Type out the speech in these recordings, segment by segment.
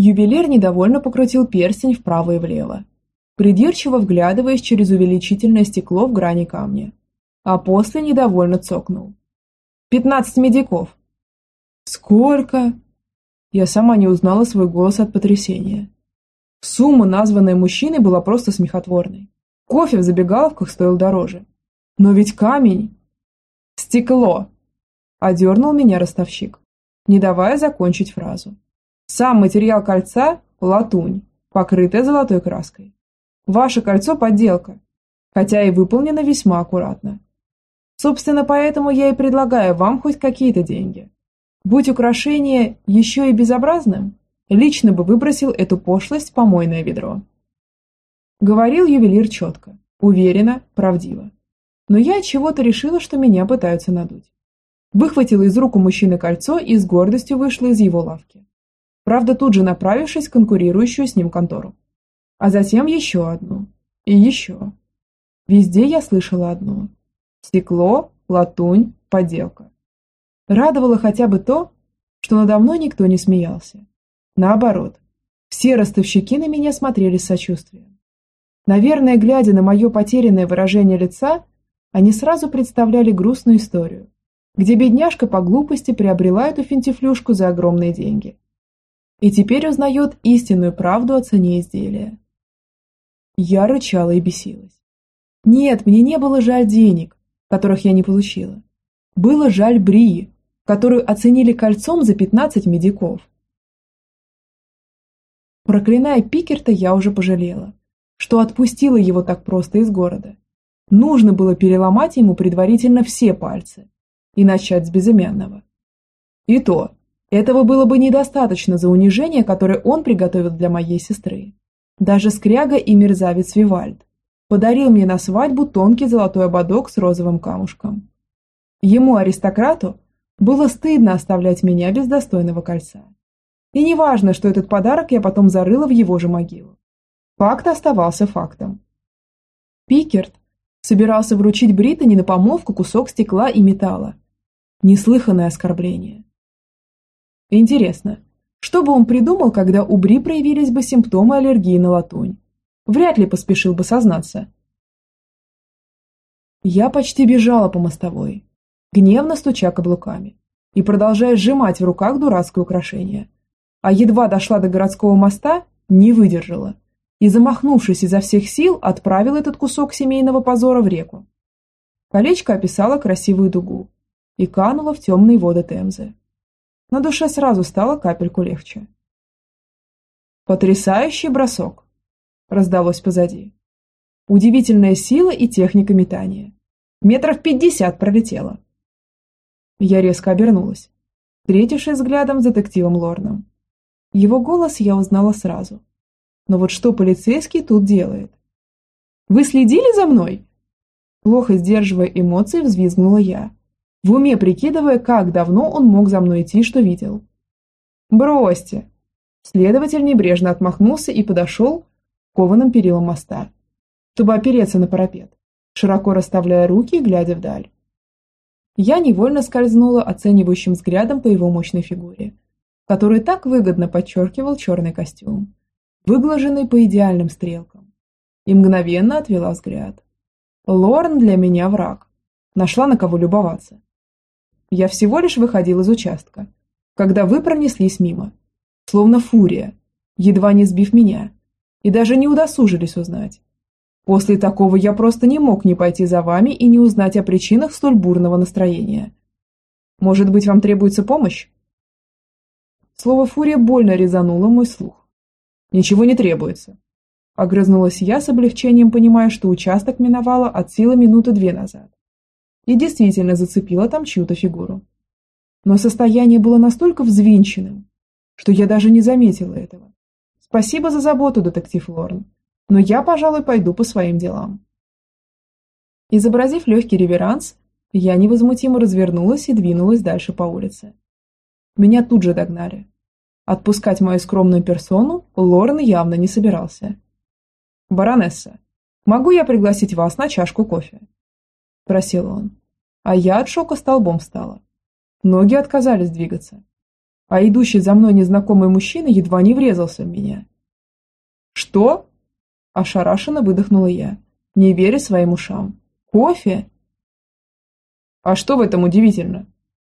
Ювелир недовольно покрутил перстень вправо и влево, придирчиво вглядываясь через увеличительное стекло в грани камня, а после недовольно цокнул. «Пятнадцать медиков!» «Сколько?» Я сама не узнала свой голос от потрясения. Сумма, названная мужчиной, была просто смехотворной. Кофе в забегаловках стоил дороже. Но ведь камень... Стекло! Одернул меня ростовщик, не давая закончить фразу. Сам материал кольца – латунь, покрытая золотой краской. Ваше кольцо – подделка, хотя и выполнено весьма аккуратно. Собственно, поэтому я и предлагаю вам хоть какие-то деньги. Будь украшение еще и безобразным, лично бы выбросил эту пошлость в помойное ведро. Говорил ювелир четко, уверенно, правдиво. Но я чего-то решила, что меня пытаются надуть. Выхватила из рук у мужчины кольцо и с гордостью вышла из его лавки. Правда, тут же направившись в конкурирующую с ним контору. А затем еще одну. И еще. Везде я слышала одно. Стекло, латунь, подделка. Радовало хотя бы то, что надо мной никто не смеялся. Наоборот, все ростовщики на меня смотрели с сочувствием. Наверное, глядя на мое потерянное выражение лица, они сразу представляли грустную историю, где бедняжка по глупости приобрела эту финтифлюшку за огромные деньги. И теперь узнает истинную правду о цене изделия. Я рычала и бесилась. Нет, мне не было жаль денег, которых я не получила. Было жаль Брии, которую оценили кольцом за 15 медиков. Проклиная Пикерта, я уже пожалела, что отпустила его так просто из города. Нужно было переломать ему предварительно все пальцы и начать с безымянного. И то, этого было бы недостаточно за унижение, которое он приготовил для моей сестры. Даже скряга и мерзавец Вивальд подарил мне на свадьбу тонкий золотой ободок с розовым камушком. Ему, аристократу, было стыдно оставлять меня без достойного кольца. И не важно, что этот подарок я потом зарыла в его же могилу. Факт оставался фактом. Пикерт собирался вручить Британи на помолвку кусок стекла и металла. Неслыханное оскорбление. Интересно, что бы он придумал, когда у Бри проявились бы симптомы аллергии на латунь? Вряд ли поспешил бы сознаться. Я почти бежала по мостовой, гневно стуча каблуками и продолжая сжимать в руках дурацкое украшение а едва дошла до городского моста, не выдержала и, замахнувшись изо всех сил, отправил этот кусок семейного позора в реку. Колечко описало красивую дугу и кануло в темные воды Темзы. На душе сразу стало капельку легче. «Потрясающий бросок!» – раздалось позади. Удивительная сила и техника метания. Метров пятьдесят пролетела. Я резко обернулась, встретившись взглядом с детективом Лорном. Его голос я узнала сразу. Но вот что полицейский тут делает? «Вы следили за мной?» Плохо сдерживая эмоции, взвизгнула я, в уме прикидывая, как давно он мог за мной идти, что видел. «Бросьте!» Следователь небрежно отмахнулся и подошел к кованым перилам моста, чтобы опереться на парапет, широко расставляя руки и глядя вдаль. Я невольно скользнула оценивающим взглядом по его мощной фигуре который так выгодно подчеркивал черный костюм, выглаженный по идеальным стрелкам, и мгновенно отвела взгляд. Лорн для меня враг. Нашла на кого любоваться. Я всего лишь выходил из участка, когда вы пронеслись мимо, словно фурия, едва не сбив меня, и даже не удосужились узнать. После такого я просто не мог не пойти за вами и не узнать о причинах столь бурного настроения. Может быть, вам требуется помощь? Слово «фурия» больно резануло мой слух. «Ничего не требуется», – огрызнулась я с облегчением, понимая, что участок миновала от силы минуты две назад. И действительно зацепила там чью-то фигуру. Но состояние было настолько взвинченным, что я даже не заметила этого. Спасибо за заботу, детектив Лорн, но я, пожалуй, пойду по своим делам. Изобразив легкий реверанс, я невозмутимо развернулась и двинулась дальше по улице. Меня тут же догнали. Отпускать мою скромную персону Лорен явно не собирался. «Баронесса, могу я пригласить вас на чашку кофе?» – просил он. А я от шока столбом встала. Ноги отказались двигаться. а идущий за мной незнакомый мужчина едва не врезался в меня. «Что?» – ошарашенно выдохнула я, не веря своим ушам. «Кофе?» «А что в этом удивительно?»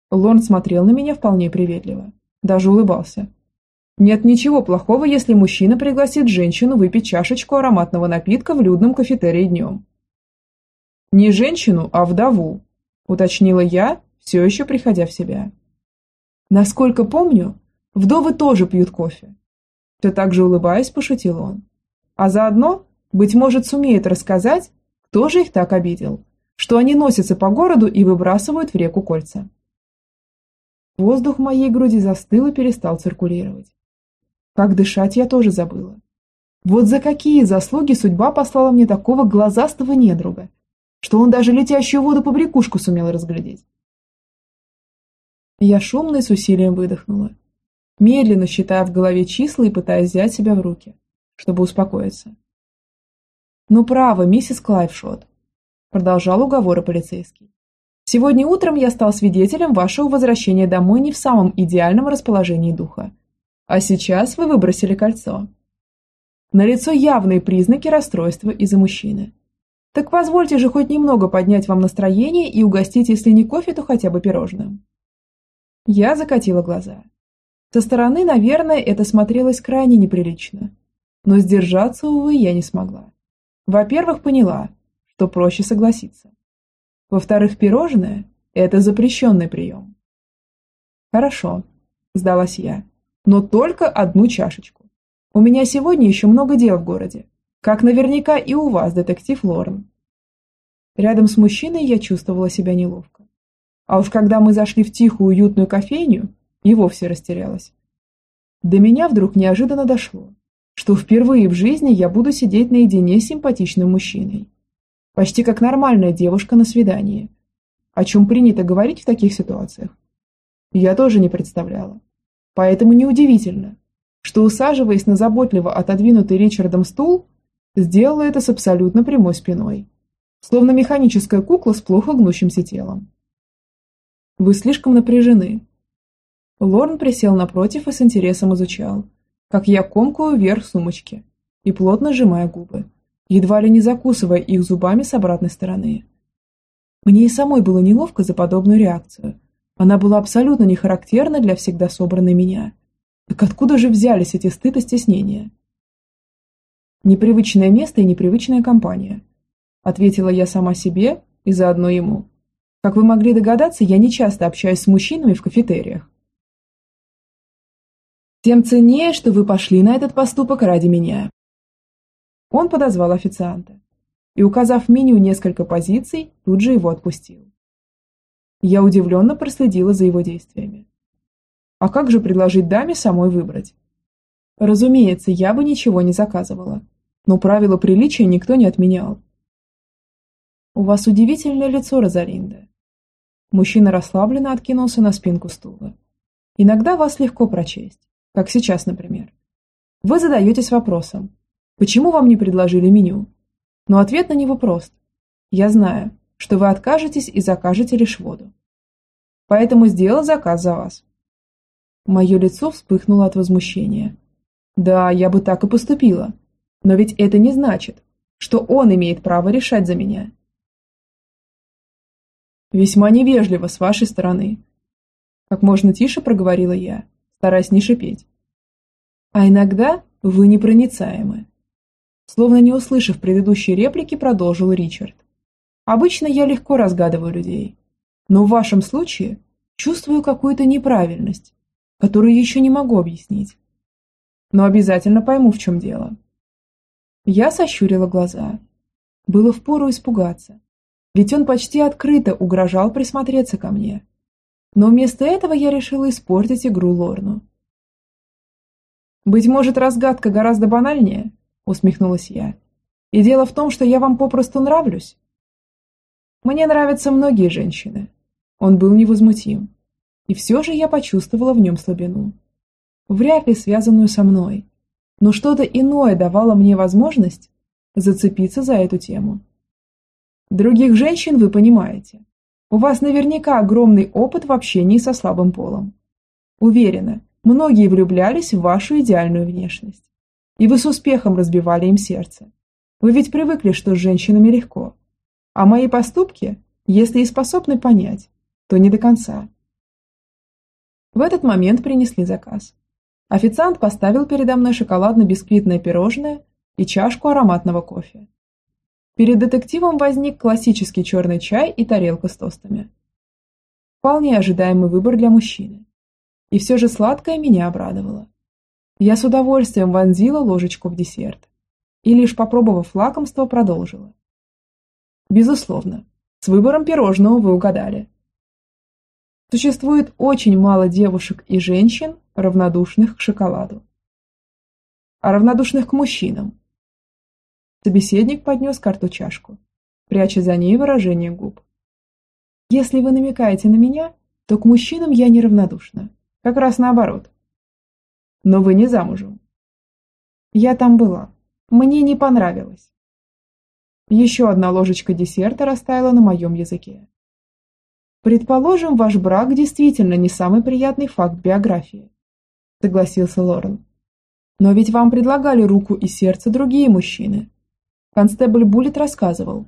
Лорн смотрел на меня вполне приветливо, даже улыбался. Нет ничего плохого, если мужчина пригласит женщину выпить чашечку ароматного напитка в людном кафетерии днем. Не женщину, а вдову, уточнила я, все еще приходя в себя. Насколько помню, вдовы тоже пьют кофе. Все так же улыбаясь, пошутил он. А заодно, быть может, сумеет рассказать, кто же их так обидел, что они носятся по городу и выбрасывают в реку кольца. Воздух в моей груди застыл и перестал циркулировать. Как дышать я тоже забыла. Вот за какие заслуги судьба послала мне такого глазастого недруга, что он даже летящую воду по брякушку сумел разглядеть. Я шумно и с усилием выдохнула, медленно считая в голове числа и пытаясь взять себя в руки, чтобы успокоиться. «Ну право, миссис Клайвшот», – продолжал уговоры полицейский. «Сегодня утром я стал свидетелем вашего возвращения домой не в самом идеальном расположении духа. А сейчас вы выбросили кольцо. Налицо явные признаки расстройства из-за мужчины. Так позвольте же хоть немного поднять вам настроение и угостить, если не кофе, то хотя бы пирожным. Я закатила глаза. Со стороны, наверное, это смотрелось крайне неприлично. Но сдержаться, увы, я не смогла. Во-первых, поняла, что проще согласиться. Во-вторых, пирожное – это запрещенный прием. Хорошо, сдалась я но только одну чашечку. У меня сегодня еще много дел в городе, как наверняка и у вас, детектив Лорен. Рядом с мужчиной я чувствовала себя неловко. А уж когда мы зашли в тихую уютную кофейню, и вовсе растерялась. До меня вдруг неожиданно дошло, что впервые в жизни я буду сидеть наедине с симпатичным мужчиной. Почти как нормальная девушка на свидании. О чем принято говорить в таких ситуациях. Я тоже не представляла. Поэтому неудивительно, что, усаживаясь на заботливо отодвинутый Ричардом стул, сделала это с абсолютно прямой спиной, словно механическая кукла с плохо гнущимся телом. «Вы слишком напряжены». Лорн присел напротив и с интересом изучал, как я комкую вверх сумочки и плотно сжимая губы, едва ли не закусывая их зубами с обратной стороны. Мне и самой было неловко за подобную реакцию – она была абсолютно не характерна для всегда собранной меня. Так откуда же взялись эти стыд и стеснения? Непривычное место и непривычная компания. Ответила я сама себе и заодно ему. Как вы могли догадаться, я не часто общаюсь с мужчинами в кафетериях. Тем ценнее, что вы пошли на этот поступок ради меня. Он подозвал официанта и, указав меню несколько позиций, тут же его отпустил. Я удивленно проследила за его действиями. А как же предложить даме самой выбрать? Разумеется, я бы ничего не заказывала, но правила приличия никто не отменял. У вас удивительное лицо, Розалинда. Мужчина расслабленно откинулся на спинку стула. Иногда вас легко прочесть, как сейчас, например. Вы задаетесь вопросом, почему вам не предложили меню? Но ответ на него прост. Я знаю, что вы откажетесь и закажете лишь воду. Поэтому сделал заказ за вас. Мое лицо вспыхнуло от возмущения. Да, я бы так и поступила. Но ведь это не значит, что он имеет право решать за меня. Весьма невежливо с вашей стороны. Как можно тише проговорила я, стараясь не шипеть. А иногда вы непроницаемы. Словно не услышав предыдущей реплики, продолжил Ричард. Обычно я легко разгадываю людей, но в вашем случае чувствую какую-то неправильность, которую еще не могу объяснить. Но обязательно пойму, в чем дело. Я сощурила глаза. Было впору испугаться, ведь он почти открыто угрожал присмотреться ко мне. Но вместо этого я решила испортить игру Лорну. «Быть может, разгадка гораздо банальнее?» – усмехнулась я. «И дело в том, что я вам попросту нравлюсь?» Мне нравятся многие женщины. Он был невозмутим. И все же я почувствовала в нем слабину. Вряд ли связанную со мной. Но что-то иное давало мне возможность зацепиться за эту тему. Других женщин вы понимаете. У вас наверняка огромный опыт в общении со слабым полом. Уверена, многие влюблялись в вашу идеальную внешность. И вы с успехом разбивали им сердце. Вы ведь привыкли, что с женщинами легко. А мои поступки, если и способны понять, то не до конца. В этот момент принесли заказ. Официант поставил передо мной шоколадно-бисквитное пирожное и чашку ароматного кофе. Перед детективом возник классический черный чай и тарелка с тостами. Вполне ожидаемый выбор для мужчины. И все же сладкое меня обрадовало. Я с удовольствием вонзила ложечку в десерт и лишь попробовав лакомство, продолжила. Безусловно, с выбором пирожного вы угадали. Существует очень мало девушек и женщин, равнодушных к шоколаду. А равнодушных к мужчинам. Собеседник поднес карту чашку, пряча за ней выражение губ. Если вы намекаете на меня, то к мужчинам я неравнодушна. Как раз наоборот. Но вы не замужем. Я там была. Мне не понравилось. Еще одна ложечка десерта растаяла на моем языке. Предположим, ваш брак действительно не самый приятный факт биографии, согласился Лорен. Но ведь вам предлагали руку и сердце другие мужчины. Констебль Буллет рассказывал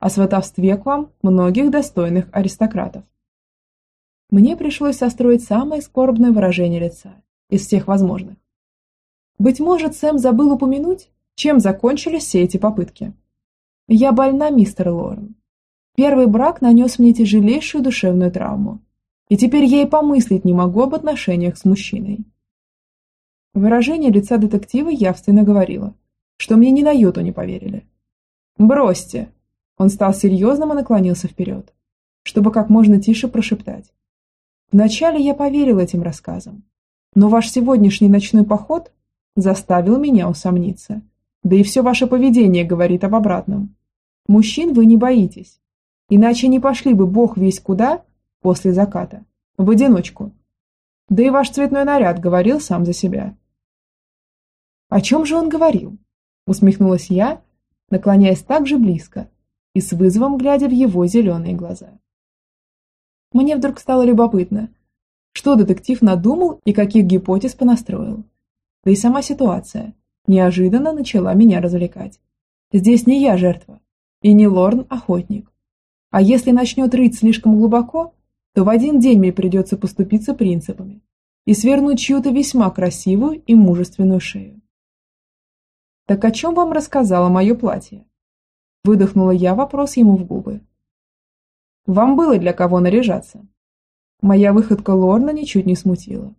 о сватовстве к вам многих достойных аристократов. Мне пришлось состроить самое скорбное выражение лица из всех возможных. Быть может, Сэм забыл упомянуть, чем закончились все эти попытки? Я больна, мистер Лорен. Первый брак нанес мне тяжелейшую душевную травму, и теперь я и помыслить не могу об отношениях с мужчиной. Выражение лица детектива явственно говорило, что мне ни на йоту не поверили. «Бросьте!» Он стал серьезным и наклонился вперед, чтобы как можно тише прошептать. Вначале я поверил этим рассказам, но ваш сегодняшний ночной поход заставил меня усомниться – да и все ваше поведение говорит об обратном. Мужчин вы не боитесь. Иначе не пошли бы бог весь куда после заката. В одиночку. Да и ваш цветной наряд говорил сам за себя. О чем же он говорил? Усмехнулась я, наклоняясь так же близко и с вызовом глядя в его зеленые глаза. Мне вдруг стало любопытно, что детектив надумал и каких гипотез понастроил. Да и сама ситуация – неожиданно начала меня развлекать. Здесь не я жертва, и не Лорн охотник. А если начнет рыть слишком глубоко, то в один день мне придется поступиться принципами и свернуть чью-то весьма красивую и мужественную шею. «Так о чем вам рассказала мое платье?» Выдохнула я вопрос ему в губы. «Вам было для кого наряжаться?» Моя выходка Лорна ничуть не смутила.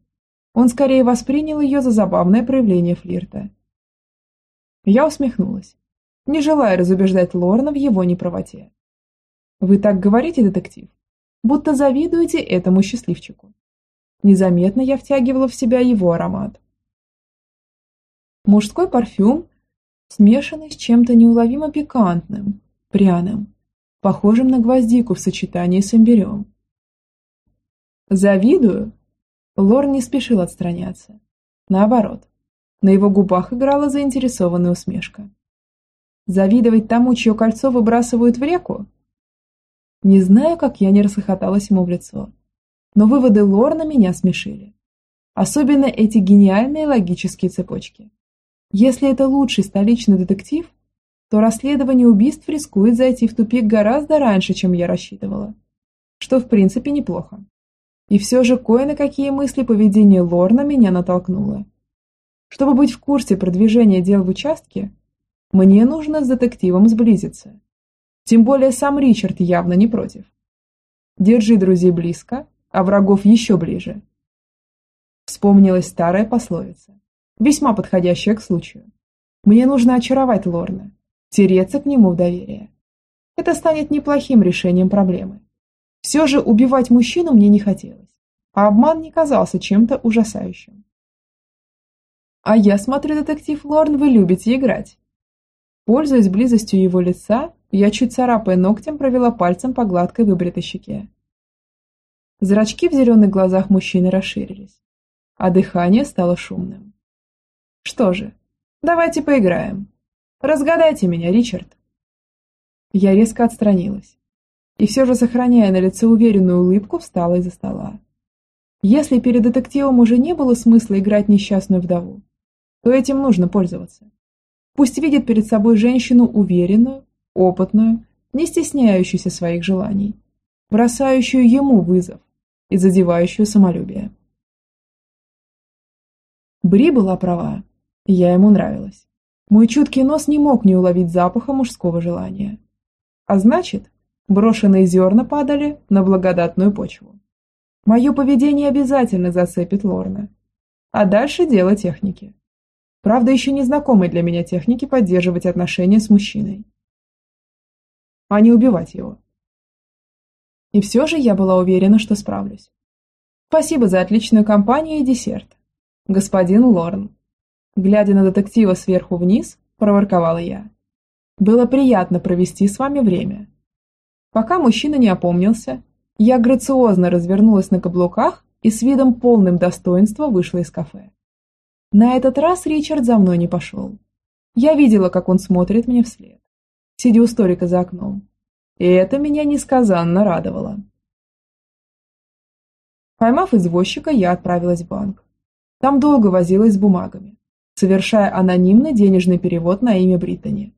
Он скорее воспринял ее за забавное проявление флирта я усмехнулась, не желая разубеждать Лорна в его неправоте. «Вы так говорите, детектив, будто завидуете этому счастливчику». Незаметно я втягивала в себя его аромат. Мужской парфюм, смешанный с чем-то неуловимо пикантным, пряным, похожим на гвоздику в сочетании с имбирем. «Завидую?» Лор не спешил отстраняться. Наоборот, на его губах играла заинтересованная усмешка. Завидовать тому, чье кольцо выбрасывают в реку? Не знаю, как я не расхохоталась ему в лицо, но выводы Лорна меня смешили. Особенно эти гениальные логические цепочки. Если это лучший столичный детектив, то расследование убийств рискует зайти в тупик гораздо раньше, чем я рассчитывала. Что в принципе неплохо. И все же кое на какие мысли поведение Лорна меня натолкнуло. Чтобы быть в курсе продвижения дел в участке, мне нужно с детективом сблизиться. Тем более сам Ричард явно не против. Держи друзей близко, а врагов еще ближе. Вспомнилась старая пословица, весьма подходящая к случаю. Мне нужно очаровать Лорна, тереться к нему в доверие. Это станет неплохим решением проблемы. Все же убивать мужчину мне не хотелось, а обман не казался чем-то ужасающим. А я смотрю, детектив Лорн, вы любите играть. Пользуясь близостью его лица, я чуть царапая ногтем провела пальцем по гладкой выбритой щеке. Зрачки в зеленых глазах мужчины расширились, а дыхание стало шумным. Что же, давайте поиграем. Разгадайте меня, Ричард. Я резко отстранилась и все же, сохраняя на лице уверенную улыбку, встала из-за стола. Если перед детективом уже не было смысла играть несчастную вдову, то этим нужно пользоваться. Пусть видит перед собой женщину уверенную, опытную, не стесняющуюся своих желаний, бросающую ему вызов и задевающую самолюбие. Бри была права. Я ему нравилась. Мой чуткий нос не мог не уловить запаха мужского желания. А значит, брошенные зерна падали на благодатную почву. Мое поведение обязательно зацепит Лорна. А дальше дело техники. Правда, еще не знакомой для меня техники поддерживать отношения с мужчиной. А не убивать его. И все же я была уверена, что справлюсь. Спасибо за отличную компанию и десерт. Господин Лорн. Глядя на детектива сверху вниз, проворковала я. Было приятно провести с вами время. Пока мужчина не опомнился, я грациозно развернулась на каблуках и с видом полным достоинства вышла из кафе. На этот раз Ричард за мной не пошел. Я видела, как он смотрит мне вслед, сидя у столика за окном. И это меня несказанно радовало. Поймав извозчика, я отправилась в банк. Там долго возилась с бумагами, совершая анонимный денежный перевод на имя Британи.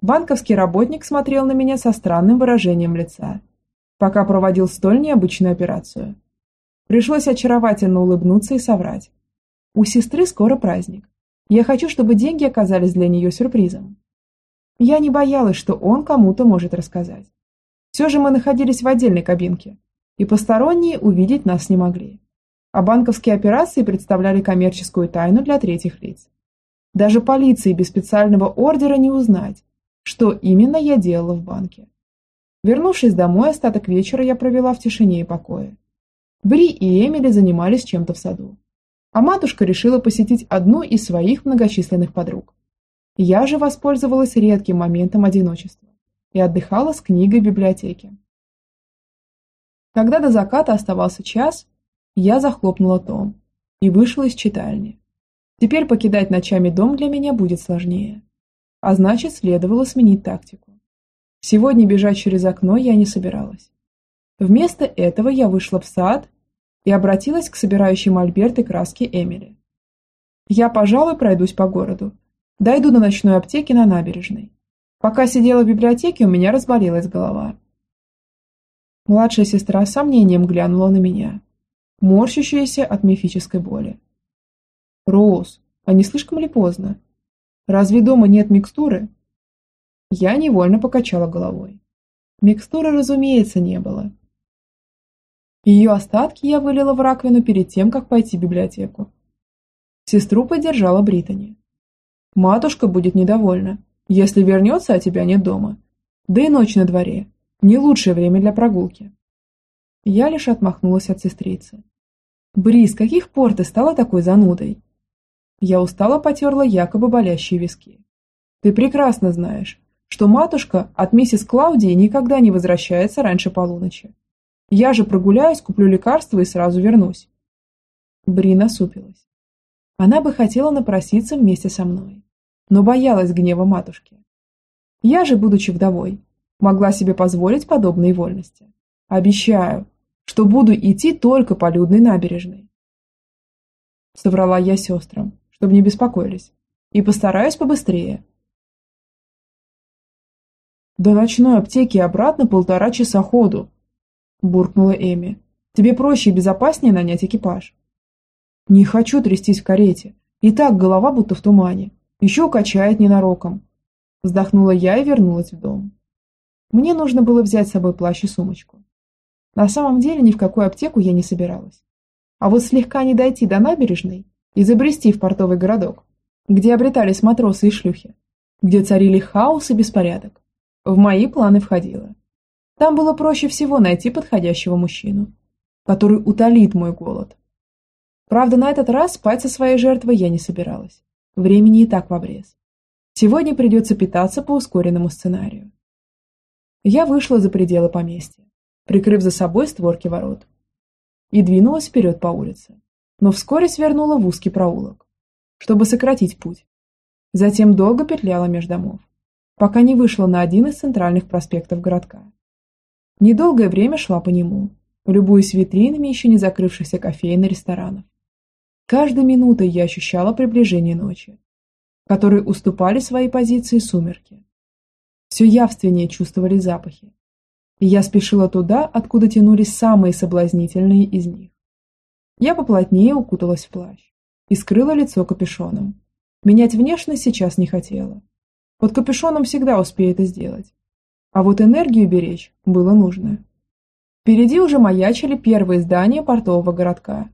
Банковский работник смотрел на меня со странным выражением лица, пока проводил столь необычную операцию. Пришлось очаровательно улыбнуться и соврать, у сестры скоро праздник. Я хочу, чтобы деньги оказались для нее сюрпризом. Я не боялась, что он кому-то может рассказать. Все же мы находились в отдельной кабинке, и посторонние увидеть нас не могли. А банковские операции представляли коммерческую тайну для третьих лиц. Даже полиции без специального ордера не узнать, что именно я делала в банке. Вернувшись домой, остаток вечера я провела в тишине и покое. Бри и Эмили занимались чем-то в саду а матушка решила посетить одну из своих многочисленных подруг. Я же воспользовалась редким моментом одиночества и отдыхала с книгой в библиотеке. Когда до заката оставался час, я захлопнула том и вышла из читальни. Теперь покидать ночами дом для меня будет сложнее. А значит, следовало сменить тактику. Сегодня бежать через окно я не собиралась. Вместо этого я вышла в сад и обратилась к собирающей мольберты краски Эмили. «Я, пожалуй, пройдусь по городу. Дойду до ночной аптеки на набережной. Пока сидела в библиотеке, у меня разболелась голова». Младшая сестра с сомнением глянула на меня, морщащаяся от мифической боли. «Роуз, а не слишком ли поздно? Разве дома нет микстуры?» Я невольно покачала головой. Микстуры, разумеется, не было. Ее остатки я вылила в раковину перед тем, как пойти в библиотеку. Сестру поддержала Британи. Матушка будет недовольна, если вернется, а тебя нет дома. Да и ночь на дворе. Не лучшее время для прогулки. Я лишь отмахнулась от сестрицы. Бри, с каких пор ты стала такой занудой? Я устало потерла якобы болящие виски. Ты прекрасно знаешь, что матушка от миссис Клаудии никогда не возвращается раньше полуночи. Я же прогуляюсь, куплю лекарства и сразу вернусь. Бри насупилась. Она бы хотела напроситься вместе со мной, но боялась гнева матушки. Я же, будучи вдовой, могла себе позволить подобные вольности. Обещаю, что буду идти только по людной набережной. Соврала я сестрам, чтобы не беспокоились, и постараюсь побыстрее. До ночной аптеки обратно полтора часа ходу, буркнула Эми. «Тебе проще и безопаснее нанять экипаж». «Не хочу трястись в карете. И так голова будто в тумане. Еще качает ненароком». Вздохнула я и вернулась в дом. Мне нужно было взять с собой плащ и сумочку. На самом деле ни в какую аптеку я не собиралась. А вот слегка не дойти до набережной и забрести в портовый городок, где обретались матросы и шлюхи, где царили хаос и беспорядок, в мои планы входило. Там было проще всего найти подходящего мужчину, который утолит мой голод. Правда, на этот раз спать со своей жертвой я не собиралась. Времени и так в обрез. Сегодня придется питаться по ускоренному сценарию. Я вышла за пределы поместья, прикрыв за собой створки ворот, и двинулась вперед по улице, но вскоре свернула в узкий проулок, чтобы сократить путь. Затем долго петляла между домов, пока не вышла на один из центральных проспектов городка. Недолгое время шла по нему, любуясь витринами еще не закрывшихся кофеин и ресторанов. Каждой минутой я ощущала приближение ночи, которой уступали свои позиции сумерки. Все явственнее чувствовали запахи, и я спешила туда, откуда тянулись самые соблазнительные из них. Я поплотнее укуталась в плащ и скрыла лицо капюшоном. Менять внешность сейчас не хотела. Под капюшоном всегда успею это сделать. А вот энергию беречь было нужно. Впереди уже маячили первые здания портового городка,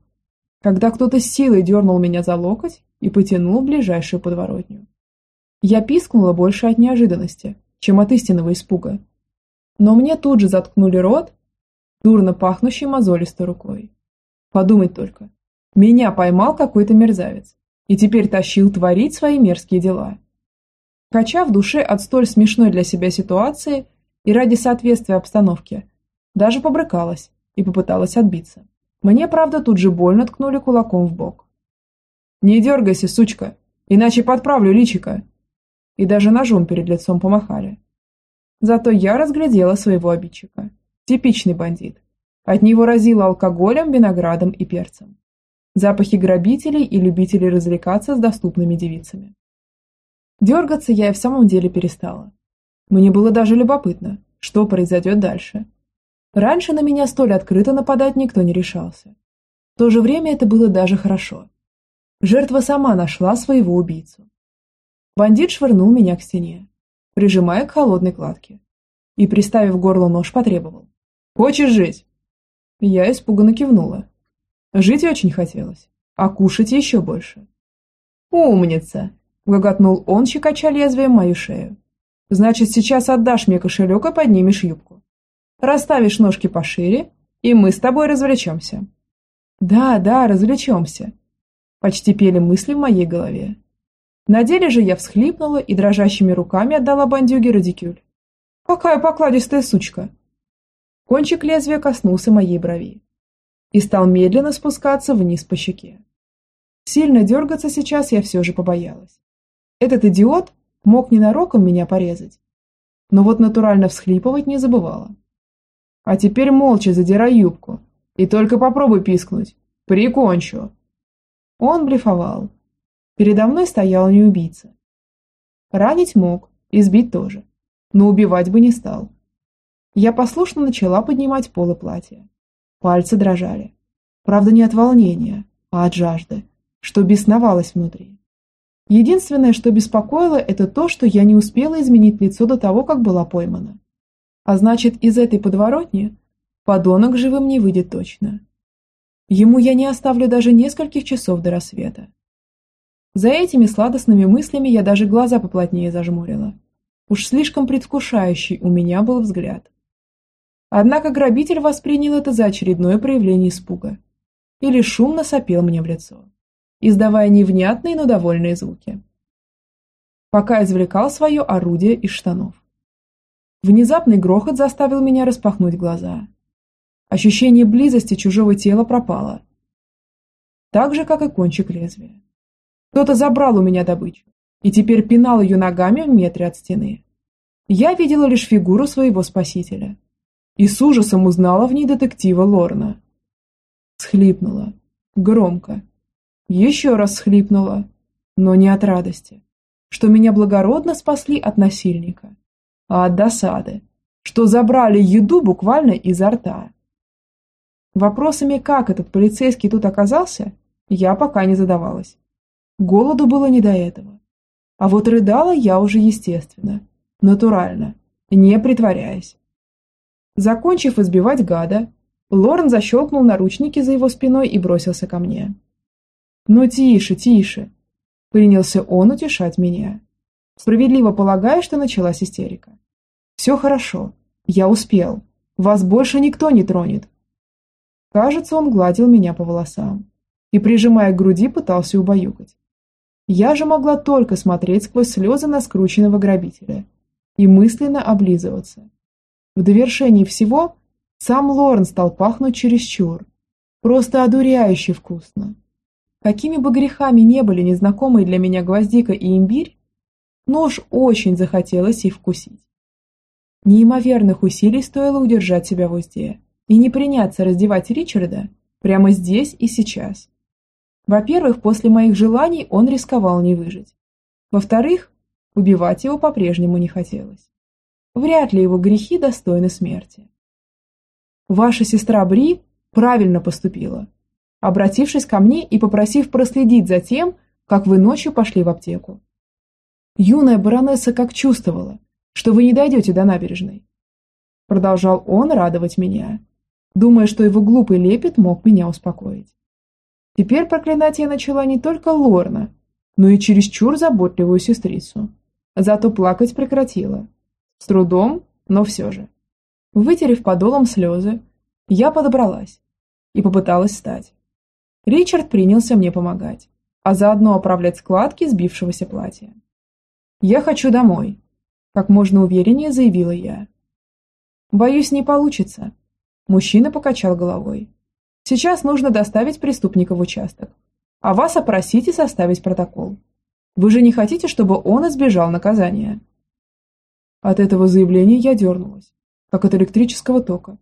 когда кто-то с силой дернул меня за локоть и потянул в ближайшую подворотню. Я пискнула больше от неожиданности, чем от истинного испуга. Но мне тут же заткнули рот, дурно пахнущей мозолистой рукой. Подумать только. Меня поймал какой-то мерзавец и теперь тащил творить свои мерзкие дела. Кача в душе от столь смешной для себя ситуации и ради соответствия обстановке, даже побрыкалась и попыталась отбиться. Мне, правда, тут же больно ткнули кулаком в бок. «Не дергайся, сучка, иначе подправлю личика!» И даже ножом перед лицом помахали. Зато я разглядела своего обидчика. Типичный бандит. От него разило алкоголем, виноградом и перцем. Запахи грабителей и любителей развлекаться с доступными девицами. Дергаться я и в самом деле перестала. Мне было даже любопытно, что произойдет дальше. Раньше на меня столь открыто нападать никто не решался. В то же время это было даже хорошо. Жертва сама нашла своего убийцу. Бандит швырнул меня к стене, прижимая к холодной кладке, и, приставив горло нож, потребовал. «Хочешь жить?» Я испуганно кивнула. Жить очень хотелось, а кушать еще больше. «Умница!» – гоготнул он, щекоча лезвием мою шею. «Значит, сейчас отдашь мне кошелек и поднимешь юбку расставишь ножки пошире, и мы с тобой развлечемся». «Да, да, развлечемся», – почти пели мысли в моей голове. На деле же я всхлипнула и дрожащими руками отдала бандюге радикюль. «Какая покладистая сучка!» Кончик лезвия коснулся моей брови и стал медленно спускаться вниз по щеке. Сильно дергаться сейчас я все же побоялась. Этот идиот мог ненароком меня порезать, но вот натурально всхлипывать не забывала. А теперь молча задирай юбку. И только попробуй пискнуть. Прикончу. Он блефовал. Передо мной стоял не убийца. Ранить мог, избить тоже. Но убивать бы не стал. Я послушно начала поднимать полы платья. Пальцы дрожали. Правда, не от волнения, а от жажды, что бесновалось внутри. Единственное, что беспокоило, это то, что я не успела изменить лицо до того, как была поймана. А значит, из этой подворотни подонок живым не выйдет точно. Ему я не оставлю даже нескольких часов до рассвета. За этими сладостными мыслями я даже глаза поплотнее зажмурила. Уж слишком предвкушающий у меня был взгляд. Однако грабитель воспринял это за очередное проявление испуга. Или шумно сопел мне в лицо, издавая невнятные, но довольные звуки. Пока извлекал свое орудие из штанов. Внезапный грохот заставил меня распахнуть глаза. Ощущение близости чужого тела пропало. Так же, как и кончик лезвия. Кто-то забрал у меня добычу и теперь пинал ее ногами в метре от стены. Я видела лишь фигуру своего спасителя и с ужасом узнала в ней детектива Лорна. Схлипнула. Громко. Еще раз схлипнула, но не от радости, что меня благородно спасли от насильника а от досады, что забрали еду буквально изо рта. Вопросами, как этот полицейский тут оказался, я пока не задавалась. Голоду было не до этого. А вот рыдала я уже естественно, натурально, не притворяясь. Закончив избивать гада, Лорен защелкнул наручники за его спиной и бросился ко мне. «Ну тише, тише!» – принялся он утешать меня справедливо полагая, что началась истерика. «Все хорошо. Я успел. Вас больше никто не тронет». Кажется, он гладил меня по волосам и, прижимая к груди, пытался убаюкать. Я же могла только смотреть сквозь слезы на скрученного грабителя и мысленно облизываться. В довершении всего сам Лорен стал пахнуть чересчур, просто одуряюще вкусно. Какими бы грехами не были незнакомые для меня гвоздика и имбирь, но уж очень захотелось их вкусить. Неимоверных усилий стоило удержать себя в узде и не приняться раздевать Ричарда прямо здесь и сейчас. Во-первых, после моих желаний он рисковал не выжить. Во-вторых, убивать его по-прежнему не хотелось. Вряд ли его грехи достойны смерти. Ваша сестра Бри правильно поступила, обратившись ко мне и попросив проследить за тем, как вы ночью пошли в аптеку. Юная баронесса как чувствовала, что вы не дойдете до набережной. Продолжал он радовать меня, думая, что его глупый лепет мог меня успокоить. Теперь проклинать я начала не только Лорна, но и чересчур заботливую сестрицу. Зато плакать прекратила. С трудом, но все же. Вытерев подолом слезы, я подобралась и попыталась встать. Ричард принялся мне помогать, а заодно оправлять складки сбившегося платья. «Я хочу домой», – как можно увереннее заявила я. «Боюсь, не получится». Мужчина покачал головой. «Сейчас нужно доставить преступника в участок, а вас опросить и составить протокол. Вы же не хотите, чтобы он избежал наказания?» От этого заявления я дернулась, как от электрического тока.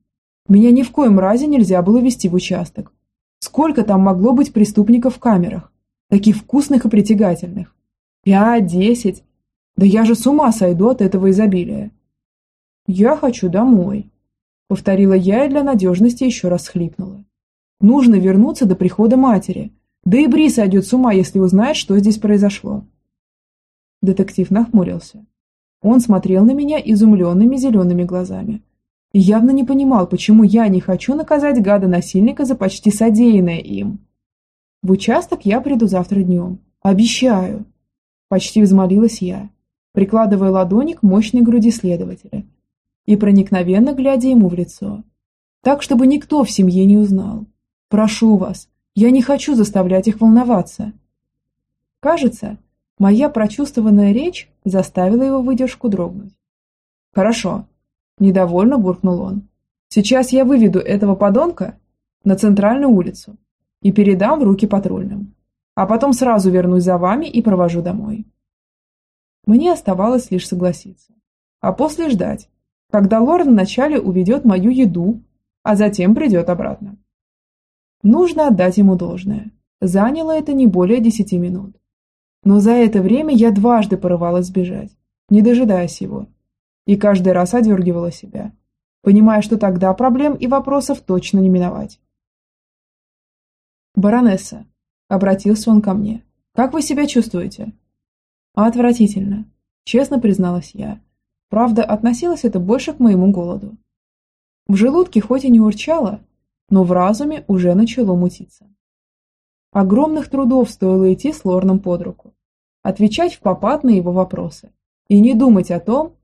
Меня ни в коем разе нельзя было вести в участок. Сколько там могло быть преступников в камерах? Таких вкусных и притягательных. Пять, десять. Да я же с ума сойду от этого изобилия. Я хочу домой. Повторила я и для надежности еще раз хлипнула. Нужно вернуться до прихода матери. Да и Бри сойдет с ума, если узнает, что здесь произошло. Детектив нахмурился. Он смотрел на меня изумленными зелеными глазами и явно не понимал, почему я не хочу наказать гада-насильника за почти содеянное им. В участок я приду завтра днем. Обещаю. Почти взмолилась я, прикладывая ладони к мощной груди следователя и проникновенно глядя ему в лицо. Так, чтобы никто в семье не узнал. Прошу вас, я не хочу заставлять их волноваться. Кажется, моя прочувствованная речь заставила его выдержку дрогнуть. Хорошо, Недовольно буркнул он. Сейчас я выведу этого подонка на центральную улицу и передам в руки патрульным. А потом сразу вернусь за вами и провожу домой. Мне оставалось лишь согласиться. А после ждать, когда Лорен вначале уведет мою еду, а затем придет обратно. Нужно отдать ему должное. Заняло это не более десяти минут. Но за это время я дважды порывалась сбежать, не дожидаясь его, и каждый раз одергивала себя, понимая, что тогда проблем и вопросов точно не миновать. «Баронесса», — обратился он ко мне, — «как вы себя чувствуете?» «Отвратительно», — честно призналась я. Правда, относилось это больше к моему голоду. В желудке хоть и не урчало, но в разуме уже начало мутиться. Огромных трудов стоило идти с Лорном под руку, отвечать в попад на его вопросы и не думать о том,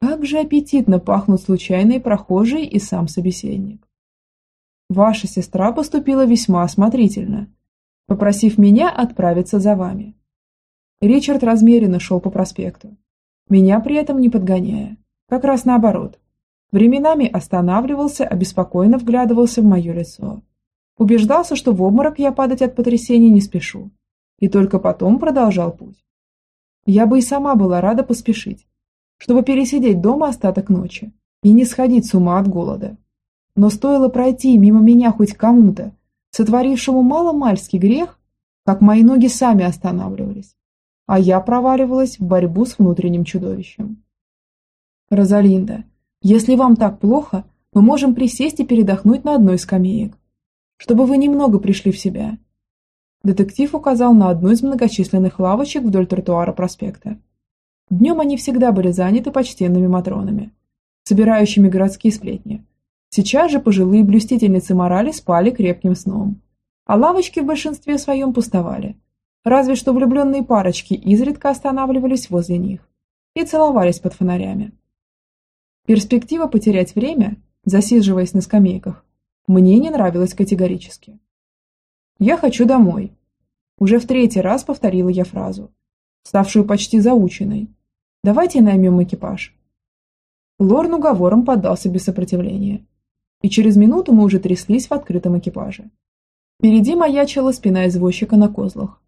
как же аппетитно пахнут случайные прохожие и сам собеседник. Ваша сестра поступила весьма осмотрительно, попросив меня отправиться за вами. Ричард размеренно шел по проспекту, меня при этом не подгоняя, как раз наоборот. Временами останавливался, обеспокоенно вглядывался в мое лицо. Убеждался, что в обморок я падать от потрясения не спешу, и только потом продолжал путь. Я бы и сама была рада поспешить, чтобы пересидеть дома остаток ночи и не сходить с ума от голода. Но стоило пройти мимо меня хоть кому-то, сотворившему маломальский грех, как мои ноги сами останавливались, а я проваливалась в борьбу с внутренним чудовищем. «Розалинда, если вам так плохо, мы можем присесть и передохнуть на одной из скамеек, чтобы вы немного пришли в себя». Детектив указал на одну из многочисленных лавочек вдоль тротуара проспекта. Днем они всегда были заняты почтенными матронами, собирающими городские сплетни. Сейчас же пожилые блюстительницы морали спали крепким сном, а лавочки в большинстве своем пустовали. Разве что влюбленные парочки изредка останавливались возле них и целовались под фонарями. Перспектива потерять время, засиживаясь на скамейках, мне не нравилась категорически. «Я хочу домой», уже в третий раз повторила я фразу, ставшую почти заученной, Давайте наймем экипаж. Лорн уговором поддался без сопротивления. И через минуту мы уже тряслись в открытом экипаже. Впереди маячила спина извозчика на козлах.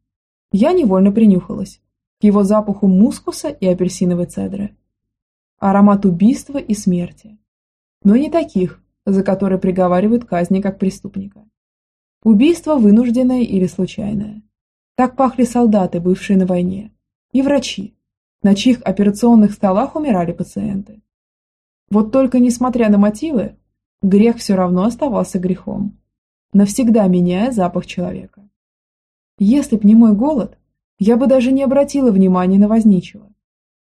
Я невольно принюхалась к его запаху мускуса и апельсиновой цедры. Аромат убийства и смерти. Но не таких, за который приговаривают казни как преступника. Убийство вынужденное или случайное. Так пахли солдаты, бывшие на войне, и врачи, на чьих операционных столах умирали пациенты. Вот только несмотря на мотивы, грех все равно оставался грехом, навсегда меняя запах человека. Если б не мой голод, я бы даже не обратила внимания на возничего.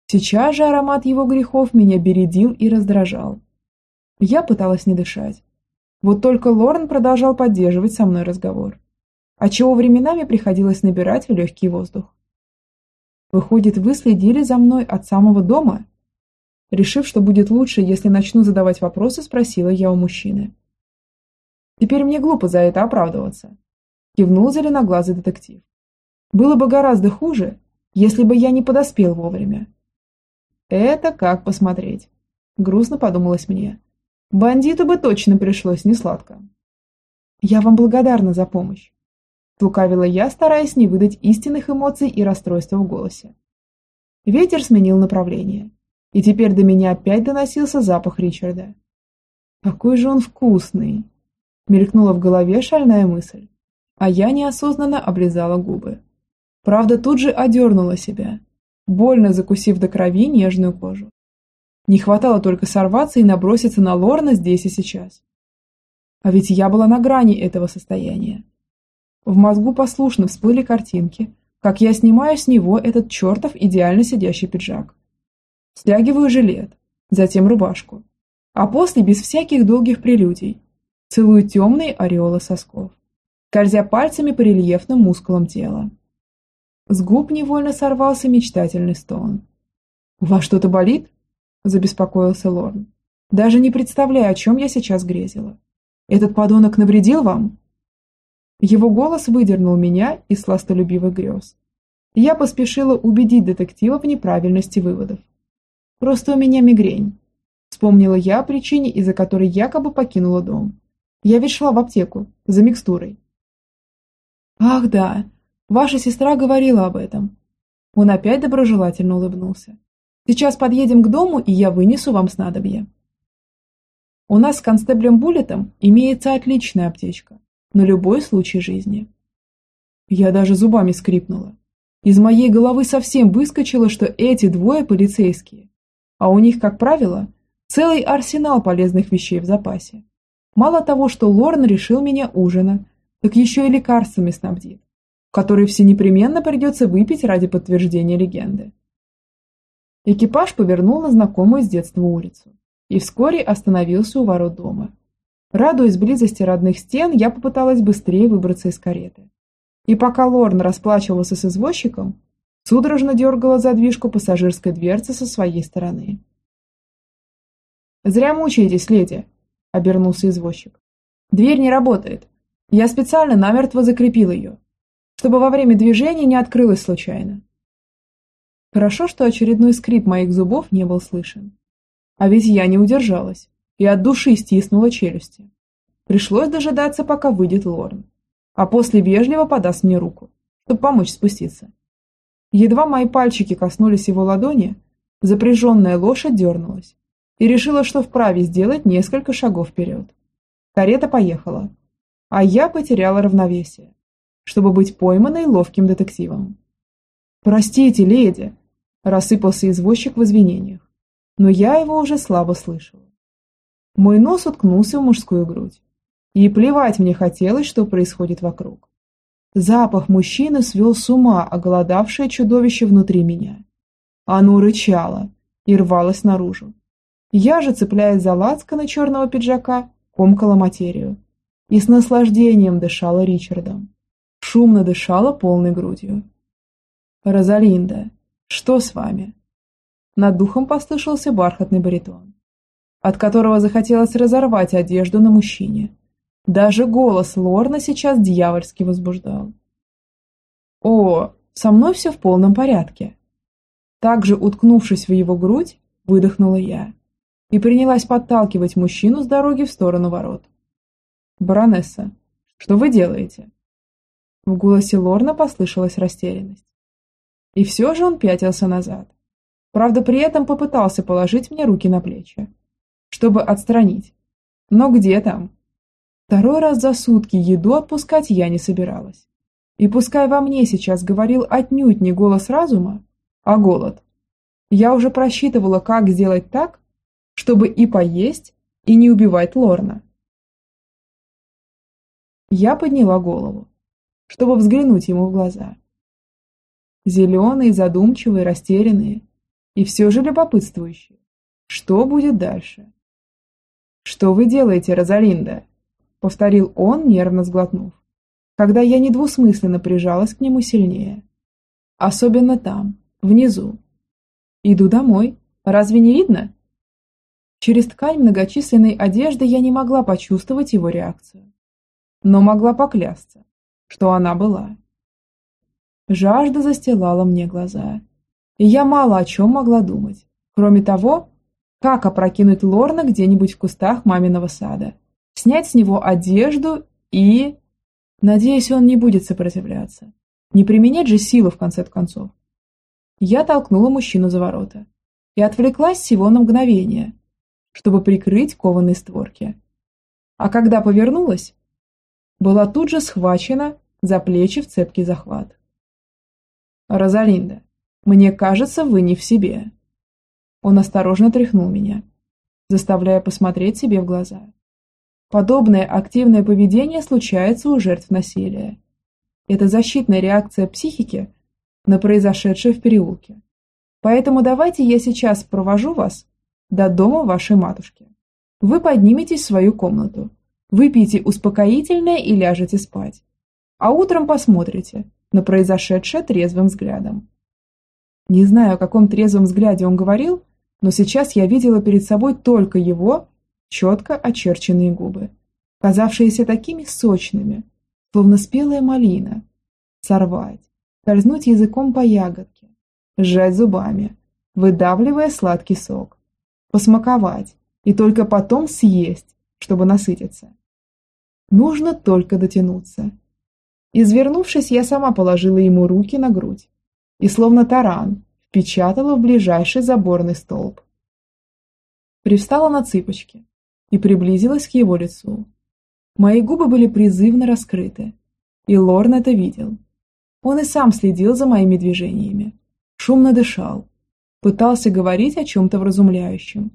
Сейчас же аромат его грехов меня бередил и раздражал. Я пыталась не дышать. Вот только Лорен продолжал поддерживать со мной разговор, отчего временами приходилось набирать в легкий воздух. Выходит, вы следили за мной от самого дома? Решив, что будет лучше, если начну задавать вопросы, спросила я у мужчины. Теперь мне глупо за это оправдываться. Кивнул зеленоглазый детектив. Было бы гораздо хуже, если бы я не подоспел вовремя. Это как посмотреть. Грустно подумалось мне. Бандиту бы точно пришлось несладко. Я вам благодарна за помощь. Лукавила я, стараясь не выдать истинных эмоций и расстройства в голосе. Ветер сменил направление, и теперь до меня опять доносился запах Ричарда. Какой же он вкусный! Мелькнула в голове шальная мысль, а я неосознанно облизала губы. Правда, тут же одернула себя, больно закусив до крови нежную кожу. Не хватало только сорваться и наброситься на Лорна здесь и сейчас. А ведь я была на грани этого состояния. В мозгу послушно всплыли картинки, как я снимаю с него этот чертов идеально сидящий пиджак. Стягиваю жилет, затем рубашку, а после без всяких долгих прелюдий целую темные ореолы сосков, скользя пальцами по рельефным мускулам тела. С губ невольно сорвался мечтательный стон. «У вас что-то болит?» – забеспокоился Лорн. «Даже не представляю, о чем я сейчас грезила. Этот подонок навредил вам?» Его голос выдернул меня из сластолюбивых грез. Я поспешила убедить детектива в неправильности выводов. «Просто у меня мигрень», – вспомнила я о причине, из-за которой якобы покинула дом. «Я ведь шла в аптеку, за микстурой». «Ах да, Ваша сестра говорила об этом. Он опять доброжелательно улыбнулся. Сейчас подъедем к дому, и я вынесу вам снадобье. У нас с констеблем Буллетом имеется отличная аптечка на любой случай жизни. Я даже зубами скрипнула. Из моей головы совсем выскочило, что эти двое полицейские, а у них, как правило, целый арсенал полезных вещей в запасе. Мало того, что Лорн решил меня ужина, так еще и лекарствами снабдит который все непременно придется выпить ради подтверждения легенды. Экипаж повернул на знакомую с детства улицу и вскоре остановился у ворот дома. Радуясь близости родных стен, я попыталась быстрее выбраться из кареты. И пока Лорн расплачивался с извозчиком, судорожно дергала задвижку пассажирской дверцы со своей стороны. «Зря мучаетесь, леди», – обернулся извозчик. «Дверь не работает. Я специально намертво закрепил ее, чтобы во время движения не открылась случайно. Хорошо, что очередной скрип моих зубов не был слышен. А ведь я не удержалась и от души стиснула челюсти. Пришлось дожидаться, пока выйдет Лорн, а после вежливо подаст мне руку, чтобы помочь спуститься. Едва мои пальчики коснулись его ладони, запряженная лошадь дернулась и решила, что вправе сделать несколько шагов вперед. Карета поехала, а я потеряла равновесие чтобы быть пойманной ловким детективом. «Простите, леди!» – рассыпался извозчик в извинениях, но я его уже слабо слышала. Мой нос уткнулся в мужскую грудь, и плевать мне хотелось, что происходит вокруг. Запах мужчины свел с ума оголодавшее чудовище внутри меня. Оно рычало и рвалось наружу. Я же, цепляясь за лацканы черного пиджака, комкала материю и с наслаждением дышала Ричардом шумно дышала полной грудью. «Розалинда, что с вами?» Над духом послышался бархатный баритон, от которого захотелось разорвать одежду на мужчине. Даже голос Лорна сейчас дьявольски возбуждал. «О, со мной все в полном порядке!» Также, уткнувшись в его грудь, выдохнула я и принялась подталкивать мужчину с дороги в сторону ворот. «Баронесса, что вы делаете?» В голосе Лорна послышалась растерянность. И все же он пятился назад. Правда, при этом попытался положить мне руки на плечи, чтобы отстранить. Но где там? Второй раз за сутки еду отпускать я не собиралась. И пускай во мне сейчас говорил отнюдь не голос разума, а голод. Я уже просчитывала, как сделать так, чтобы и поесть, и не убивать Лорна. Я подняла голову, чтобы взглянуть ему в глаза. Зеленые, задумчивые, растерянные и все же любопытствующие. Что будет дальше? «Что вы делаете, Розалинда?» – повторил он, нервно сглотнув, когда я недвусмысленно прижалась к нему сильнее. Особенно там, внизу. «Иду домой. Разве не видно?» Через ткань многочисленной одежды я не могла почувствовать его реакцию. Но могла поклясться, что она была. Жажда застилала мне глаза. И я мало о чем могла думать, кроме того, как опрокинуть Лорна где-нибудь в кустах маминого сада, снять с него одежду и... Надеюсь, он не будет сопротивляться. Не применять же силу в конце концов. Я толкнула мужчину за ворота и отвлеклась всего на мгновение, чтобы прикрыть кованые створки. А когда повернулась, была тут же схвачена за плечи в цепкий захват. «Розалинда, мне кажется, вы не в себе». Он осторожно тряхнул меня, заставляя посмотреть себе в глаза. Подобное активное поведение случается у жертв насилия. Это защитная реакция психики на произошедшее в переулке. Поэтому давайте я сейчас провожу вас до дома вашей матушки. Вы подниметесь в свою комнату, выпьете успокоительное и ляжете спать. А утром посмотрите на произошедшее трезвым взглядом. Не знаю, о каком трезвом взгляде он говорил, но сейчас я видела перед собой только его четко очерченные губы, казавшиеся такими сочными, словно спелая малина. Сорвать, скользнуть языком по ягодке, сжать зубами, выдавливая сладкий сок, посмаковать и только потом съесть, чтобы насытиться. Нужно только дотянуться. Извернувшись, я сама положила ему руки на грудь и словно таран впечатала в ближайший заборный столб. Привстала на цыпочки и приблизилась к его лицу. Мои губы были призывно раскрыты, и Лорн это видел. Он и сам следил за моими движениями, шумно дышал, пытался говорить о чем-то вразумляющем,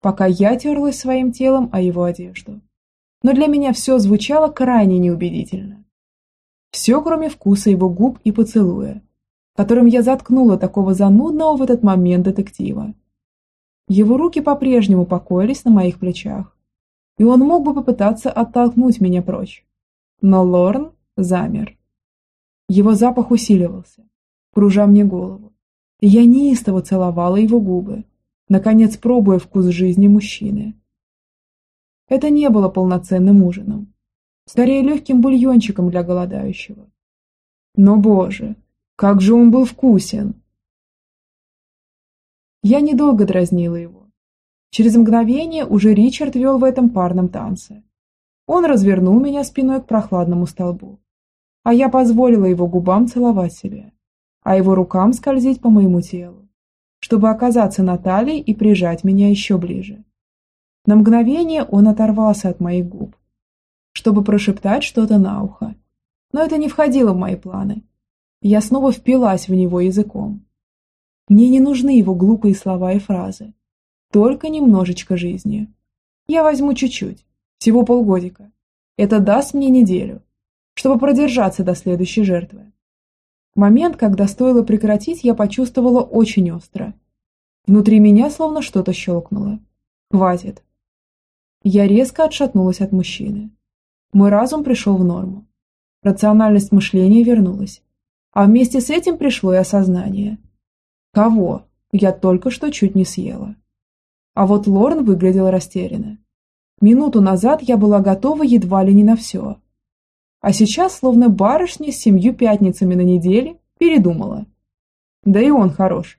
пока я терлась своим телом о его одежду. Но для меня все звучало крайне неубедительно. Все, кроме вкуса его губ и поцелуя, которым я заткнула такого занудного в этот момент детектива. Его руки по-прежнему покоились на моих плечах, и он мог бы попытаться оттолкнуть меня прочь. Но Лорн замер. Его запах усиливался, кружа мне голову, и я неистово целовала его губы, наконец пробуя вкус жизни мужчины. Это не было полноценным ужином, скорее легким бульончиком для голодающего. Но, боже, как же он был вкусен! Я недолго дразнила его. Через мгновение уже Ричард вел в этом парном танце. Он развернул меня спиной к прохладному столбу, а я позволила его губам целовать себя, а его рукам скользить по моему телу, чтобы оказаться на талии и прижать меня еще ближе. На мгновение он оторвался от моих губ, чтобы прошептать что-то на ухо, но это не входило в мои планы, я снова впилась в него языком. Мне не нужны его глупые слова и фразы. Только немножечко жизни. Я возьму чуть-чуть, всего полгодика. Это даст мне неделю, чтобы продержаться до следующей жертвы. Момент, когда стоило прекратить, я почувствовала очень остро. Внутри меня словно что-то щелкнуло. Хватит. Я резко отшатнулась от мужчины. Мой разум пришел в норму. Рациональность мышления вернулась. А вместе с этим пришло и осознание. Кого я только что чуть не съела. А вот Лорн выглядел растерянно. Минуту назад я была готова едва ли не на все. А сейчас, словно барышня с семью пятницами на неделе, передумала. Да и он хорош.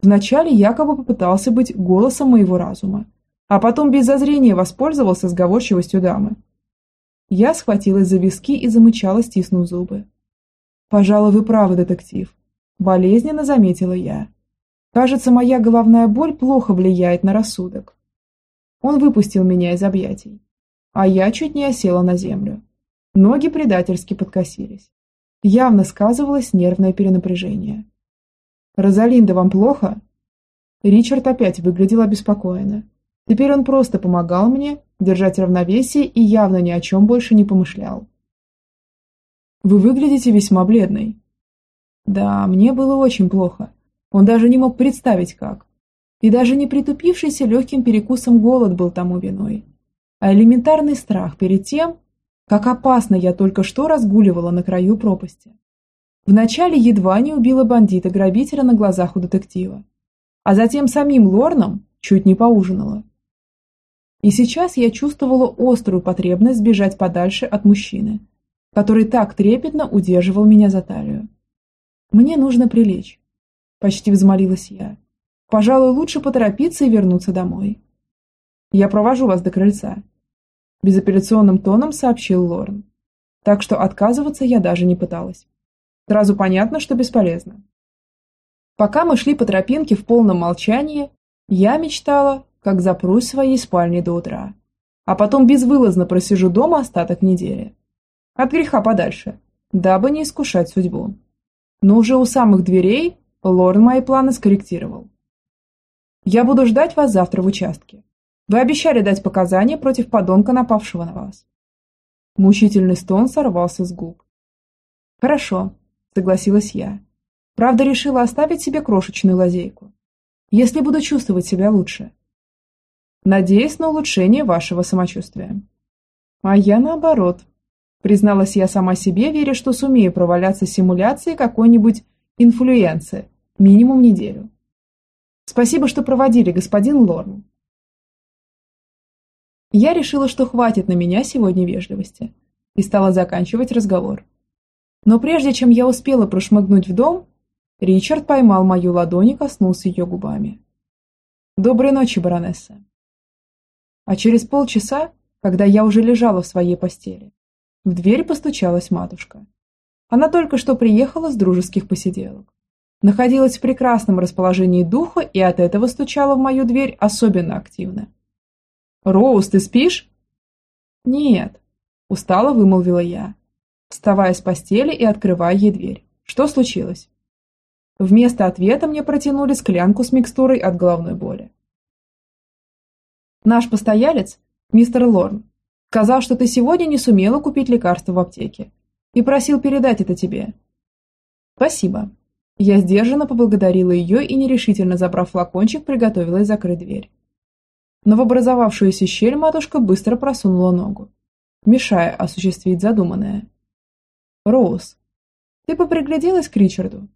Вначале якобы попытался быть голосом моего разума, а потом без зазрения воспользовался сговорчивостью дамы. Я схватилась за виски и замычала, стиснув зубы. «Пожалуй, вы правы, детектив», – болезненно заметила я. «Кажется, моя головная боль плохо влияет на рассудок». Он выпустил меня из объятий а я чуть не осела на землю. Ноги предательски подкосились. Явно сказывалось нервное перенапряжение. «Розалинда, вам плохо?» Ричард опять выглядел обеспокоенно. Теперь он просто помогал мне держать равновесие и явно ни о чем больше не помышлял. «Вы выглядите весьма бледной». Да, мне было очень плохо. Он даже не мог представить, как. И даже не притупившийся легким перекусом голод был тому виной, а элементарный страх перед тем, как опасно я только что разгуливала на краю пропасти. Вначале едва не убила бандита-грабителя на глазах у детектива, а затем самим Лорном чуть не поужинала. И сейчас я чувствовала острую потребность сбежать подальше от мужчины, который так трепетно удерживал меня за талию. «Мне нужно прилечь», – почти взмолилась я. «Пожалуй, лучше поторопиться и вернуться домой». «Я провожу вас до крыльца», – безапелляционным тоном сообщил Лорн. Так что отказываться я даже не пыталась. Сразу понятно, что бесполезно. Пока мы шли по тропинке в полном молчании, я мечтала, как запрусь в своей спальне до утра, а потом безвылазно просижу дома остаток недели. От греха подальше, дабы не искушать судьбу. Но уже у самых дверей Лорн мои планы скорректировал. «Я буду ждать вас завтра в участке. Вы обещали дать показания против подонка, напавшего на вас». Мучительный стон сорвался с губ. «Хорошо», – согласилась я. Правда, решила оставить себе крошечную лазейку. Если буду чувствовать себя лучше. Надеюсь на улучшение вашего самочувствия. А я наоборот. Призналась я сама себе, веря, что сумею проваляться симуляции какой-нибудь инфлюенции, минимум неделю. Спасибо, что проводили, господин Лорн. Я решила, что хватит на меня сегодня вежливости, и стала заканчивать разговор. Но прежде чем я успела прошмыгнуть в дом, Ричард поймал мою ладонь и коснулся ее губами. «Доброй ночи, баронесса». А через полчаса, когда я уже лежала в своей постели, в дверь постучалась матушка. Она только что приехала с дружеских посиделок. Находилась в прекрасном расположении духа и от этого стучала в мою дверь особенно активно. «Роуз, ты спишь?» «Нет», – устало вымолвила я, вставая с постели и открывая ей дверь. «Что случилось?» Вместо ответа мне протянули склянку с микстурой от головной боли. Наш постоялец, мистер Лорн, сказал, что ты сегодня не сумела купить лекарство в аптеке и просил передать это тебе. Спасибо. Я сдержанно поблагодарила ее и, нерешительно забрав флакончик, приготовилась закрыть дверь. Но в образовавшуюся щель матушка быстро просунула ногу, мешая осуществить задуманное. «Роуз, ты попригляделась к Ричарду?»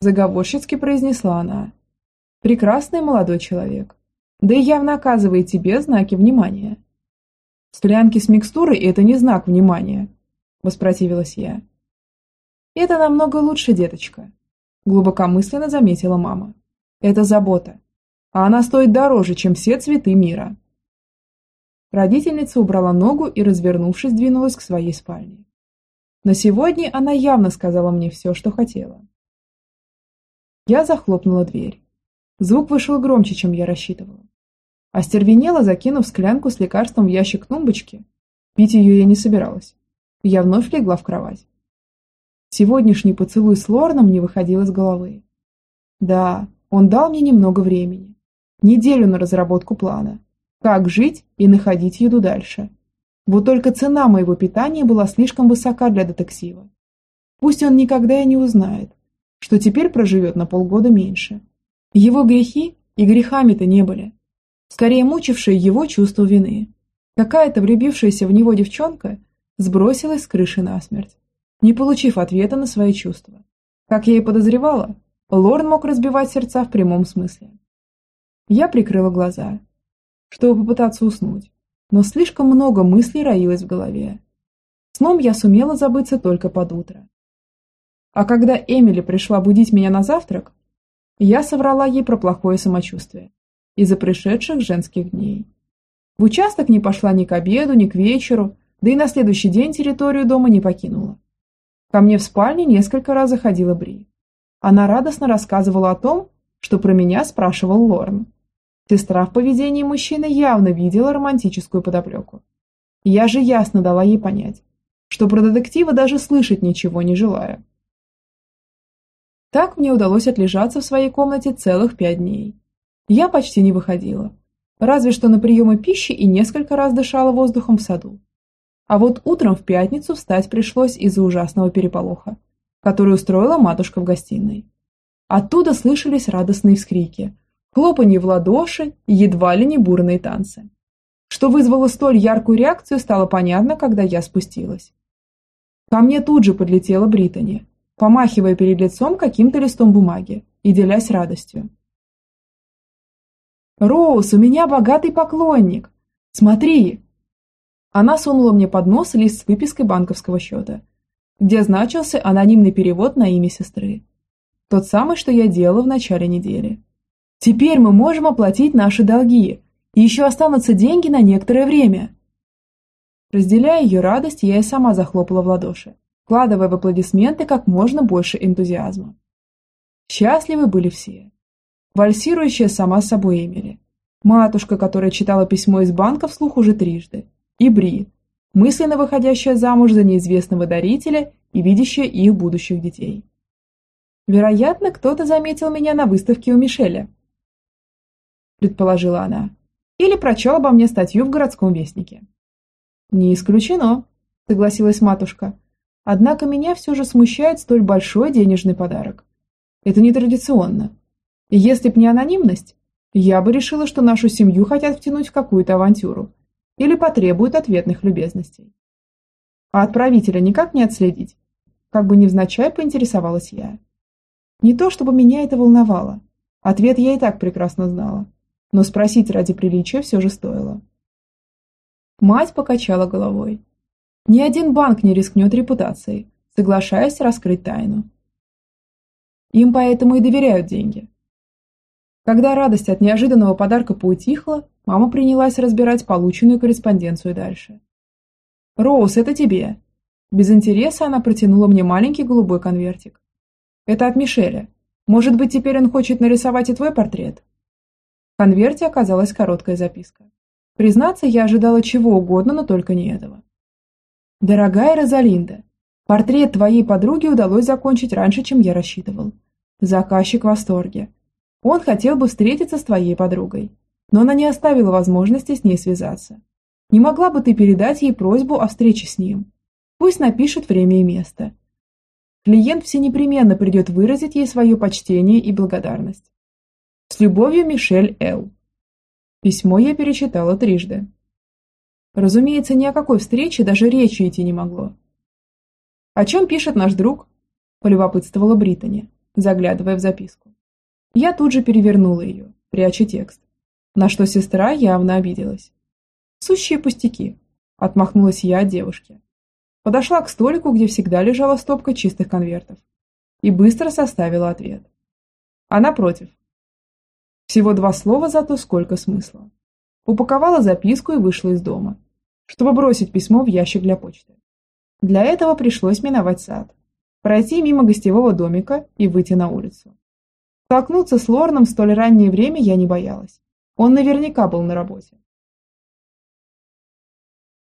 Заговорщицки произнесла она. «Прекрасный молодой человек да и явно оказывает тебе знаки внимания. Склянки с микстурой – это не знак внимания, воспротивилась я. Это намного лучше, деточка, глубокомысленно заметила мама. Это забота, а она стоит дороже, чем все цветы мира. Родительница убрала ногу и, развернувшись, двинулась к своей спальне. На сегодня она явно сказала мне все, что хотела. Я захлопнула дверь. Звук вышел громче, чем я рассчитывала. Остервенела, закинув склянку с лекарством в ящик тумбочки. Пить ее я не собиралась. Я вновь легла в кровать. Сегодняшний поцелуй с Лорном не выходил из головы. Да, он дал мне немного времени. Неделю на разработку плана. Как жить и находить еду дальше. Вот только цена моего питания была слишком высока для детектива. Пусть он никогда и не узнает, что теперь проживет на полгода меньше. Его грехи и грехами-то не были скорее мучившее его чувство вины. Какая-то влюбившаяся в него девчонка сбросилась с крыши насмерть, не получив ответа на свои чувства. Как я и подозревала, Лорн мог разбивать сердца в прямом смысле. Я прикрыла глаза, чтобы попытаться уснуть, но слишком много мыслей роилось в голове. Сном я сумела забыться только под утро. А когда Эмили пришла будить меня на завтрак, я соврала ей про плохое самочувствие из-за пришедших женских дней. В участок не пошла ни к обеду, ни к вечеру, да и на следующий день территорию дома не покинула. Ко мне в спальне несколько раз заходила Бри. Она радостно рассказывала о том, что про меня спрашивал Лорн. Сестра в поведении мужчины явно видела романтическую подоплеку. Я же ясно дала ей понять, что про детектива даже слышать ничего не желаю. Так мне удалось отлежаться в своей комнате целых пять дней. Я почти не выходила, разве что на приемы пищи и несколько раз дышала воздухом в саду. А вот утром в пятницу встать пришлось из-за ужасного переполоха, который устроила матушка в гостиной. Оттуда слышались радостные вскрики, хлопанье в ладоши и едва ли не бурные танцы. Что вызвало столь яркую реакцию, стало понятно, когда я спустилась. Ко мне тут же подлетела Британи, помахивая перед лицом каким-то листом бумаги и делясь радостью. «Роуз, у меня богатый поклонник! Смотри!» Она сунула мне под нос лист с выпиской банковского счета, где значился анонимный перевод на имя сестры. Тот самый, что я делала в начале недели. «Теперь мы можем оплатить наши долги, и еще останутся деньги на некоторое время!» Разделяя ее радость, я и сама захлопала в ладоши, вкладывая в аплодисменты как можно больше энтузиазма. Счастливы были все. Вальсирующая сама собой Эмили. Матушка, которая читала письмо из банка вслух уже трижды. И Бри, мысленно выходящая замуж за неизвестного дарителя и видящая их будущих детей. Вероятно, кто-то заметил меня на выставке у Мишеля. Предположила она. Или прочел обо мне статью в городском вестнике. «Не исключено», – согласилась матушка. «Однако меня все же смущает столь большой денежный подарок. Это нетрадиционно. Если б не анонимность, я бы решила, что нашу семью хотят втянуть в какую-то авантюру или потребуют ответных любезностей. А отправителя никак не отследить, как бы невзначай поинтересовалась я. Не то, чтобы меня это волновало. Ответ я и так прекрасно знала, но спросить ради приличия все же стоило. Мать покачала головой. Ни один банк не рискнет репутацией, соглашаясь раскрыть тайну. Им поэтому и доверяют деньги. Когда радость от неожиданного подарка поутихла, мама принялась разбирать полученную корреспонденцию дальше. «Роуз, это тебе!» Без интереса она протянула мне маленький голубой конвертик. «Это от Мишеля. Может быть, теперь он хочет нарисовать и твой портрет?» В конверте оказалась короткая записка. Признаться, я ожидала чего угодно, но только не этого. Дорогая Розалинда, портрет твоей подруги удалось закончить раньше, чем я рассчитывал. Заказчик в восторге. Он хотел бы встретиться с твоей подругой, но она не оставила возможности с ней связаться. Не могла бы ты передать ей просьбу о встрече с ним? Пусть напишет время и место. Клиент все непременно придет выразить ей свое почтение и благодарность. С любовью, Мишель Л. Письмо я перечитала трижды. Разумеется, ни о какой встрече даже речи идти не могло. «О чем пишет наш друг?» – полюбопытствовала Британи, заглядывая в записку. Я тут же перевернула ее, пряча текст, на что сестра явно обиделась. «Сущие пустяки», – отмахнулась я от девушки. Подошла к столику, где всегда лежала стопка чистых конвертов, и быстро составила ответ. А напротив, всего два слова, зато сколько смысла. Упаковала записку и вышла из дома, чтобы бросить письмо в ящик для почты. Для этого пришлось миновать сад, пройти мимо гостевого домика и выйти на улицу. Столкнуться с Лорном в столь раннее время я не боялась. Он наверняка был на работе.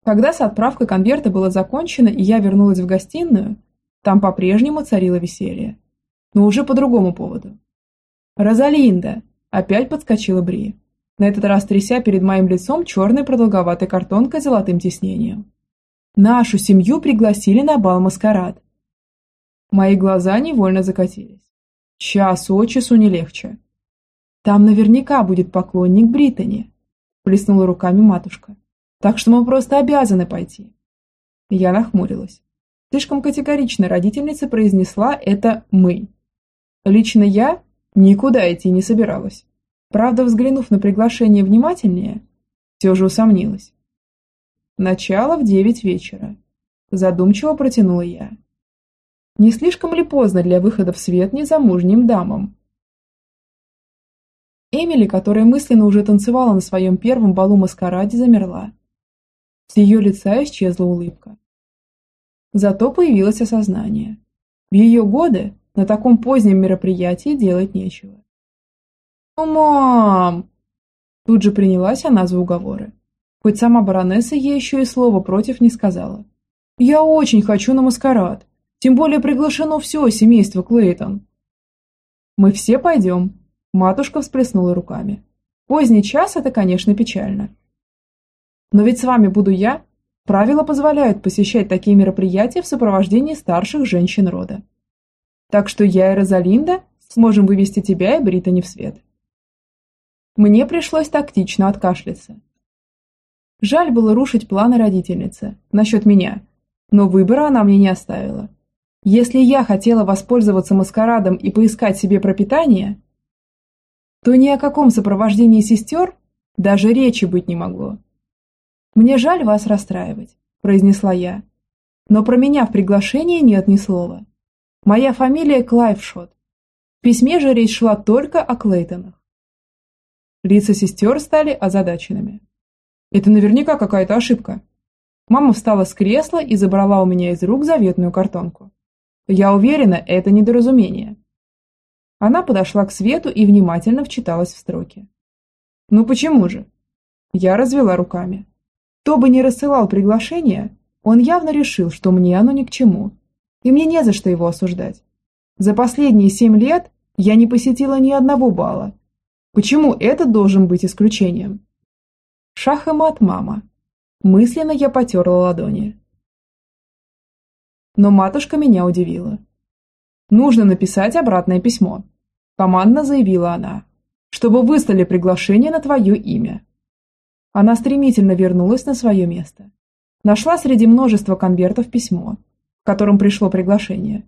Когда с отправкой конверта было закончено и я вернулась в гостиную, там по-прежнему царило веселье. Но уже по другому поводу. «Розалинда!» Опять подскочила Бри, на этот раз тряся перед моим лицом черной продолговатой картонкой с золотым тиснением. Нашу семью пригласили на бал-маскарад. Мои глаза невольно закатились. Час от часу не легче. Там наверняка будет поклонник Британи, плеснула руками матушка. Так что мы просто обязаны пойти. Я нахмурилась. Слишком категорично родительница произнесла это «мы». Лично я Никуда идти не собиралась. Правда, взглянув на приглашение внимательнее, все же усомнилась. Начало в девять вечера. Задумчиво протянула я. Не слишком ли поздно для выхода в свет незамужним дамам? Эмили, которая мысленно уже танцевала на своем первом балу-маскараде, замерла. С ее лица исчезла улыбка. Зато появилось осознание. В ее годы на таком позднем мероприятии делать нечего. «Ну, мам!» Тут же принялась она за уговоры. Хоть сама баронесса ей еще и слова против не сказала. «Я очень хочу на маскарад. Тем более приглашено все семейство Клейтон». «Мы все пойдем», – матушка всплеснула руками. «Поздний час – это, конечно, печально. Но ведь с вами буду я. Правила позволяют посещать такие мероприятия в сопровождении старших женщин рода. Так что я и Розалинда сможем вывести тебя и Британи в свет». Мне пришлось тактично откашляться. Жаль было рушить планы родительницы насчет меня, но выбора она мне не оставила. Если я хотела воспользоваться маскарадом и поискать себе пропитание, то ни о каком сопровождении сестер даже речи быть не могло. «Мне жаль вас расстраивать», – произнесла я. «Но про меня в приглашении нет ни слова. Моя фамилия Клайвшот. В письме же речь шла только о Клейтонах. Лица сестер стали озадаченными. Это наверняка какая-то ошибка. Мама встала с кресла и забрала у меня из рук заветную картонку. Я уверена, это недоразумение. Она подошла к свету и внимательно вчиталась в строки. Ну почему же? Я развела руками. Кто бы ни рассылал приглашение, он явно решил, что мне оно ни к чему, и мне не за что его осуждать. За последние семь лет я не посетила ни одного бала Почему этот должен быть исключением? Шах и мат, мама. Мысленно я потерла ладони. Но матушка меня удивила. Нужно написать обратное письмо. Командно заявила она, чтобы выслали приглашение на твое имя. Она стремительно вернулась на свое место. Нашла среди множества конвертов письмо, в котором пришло приглашение,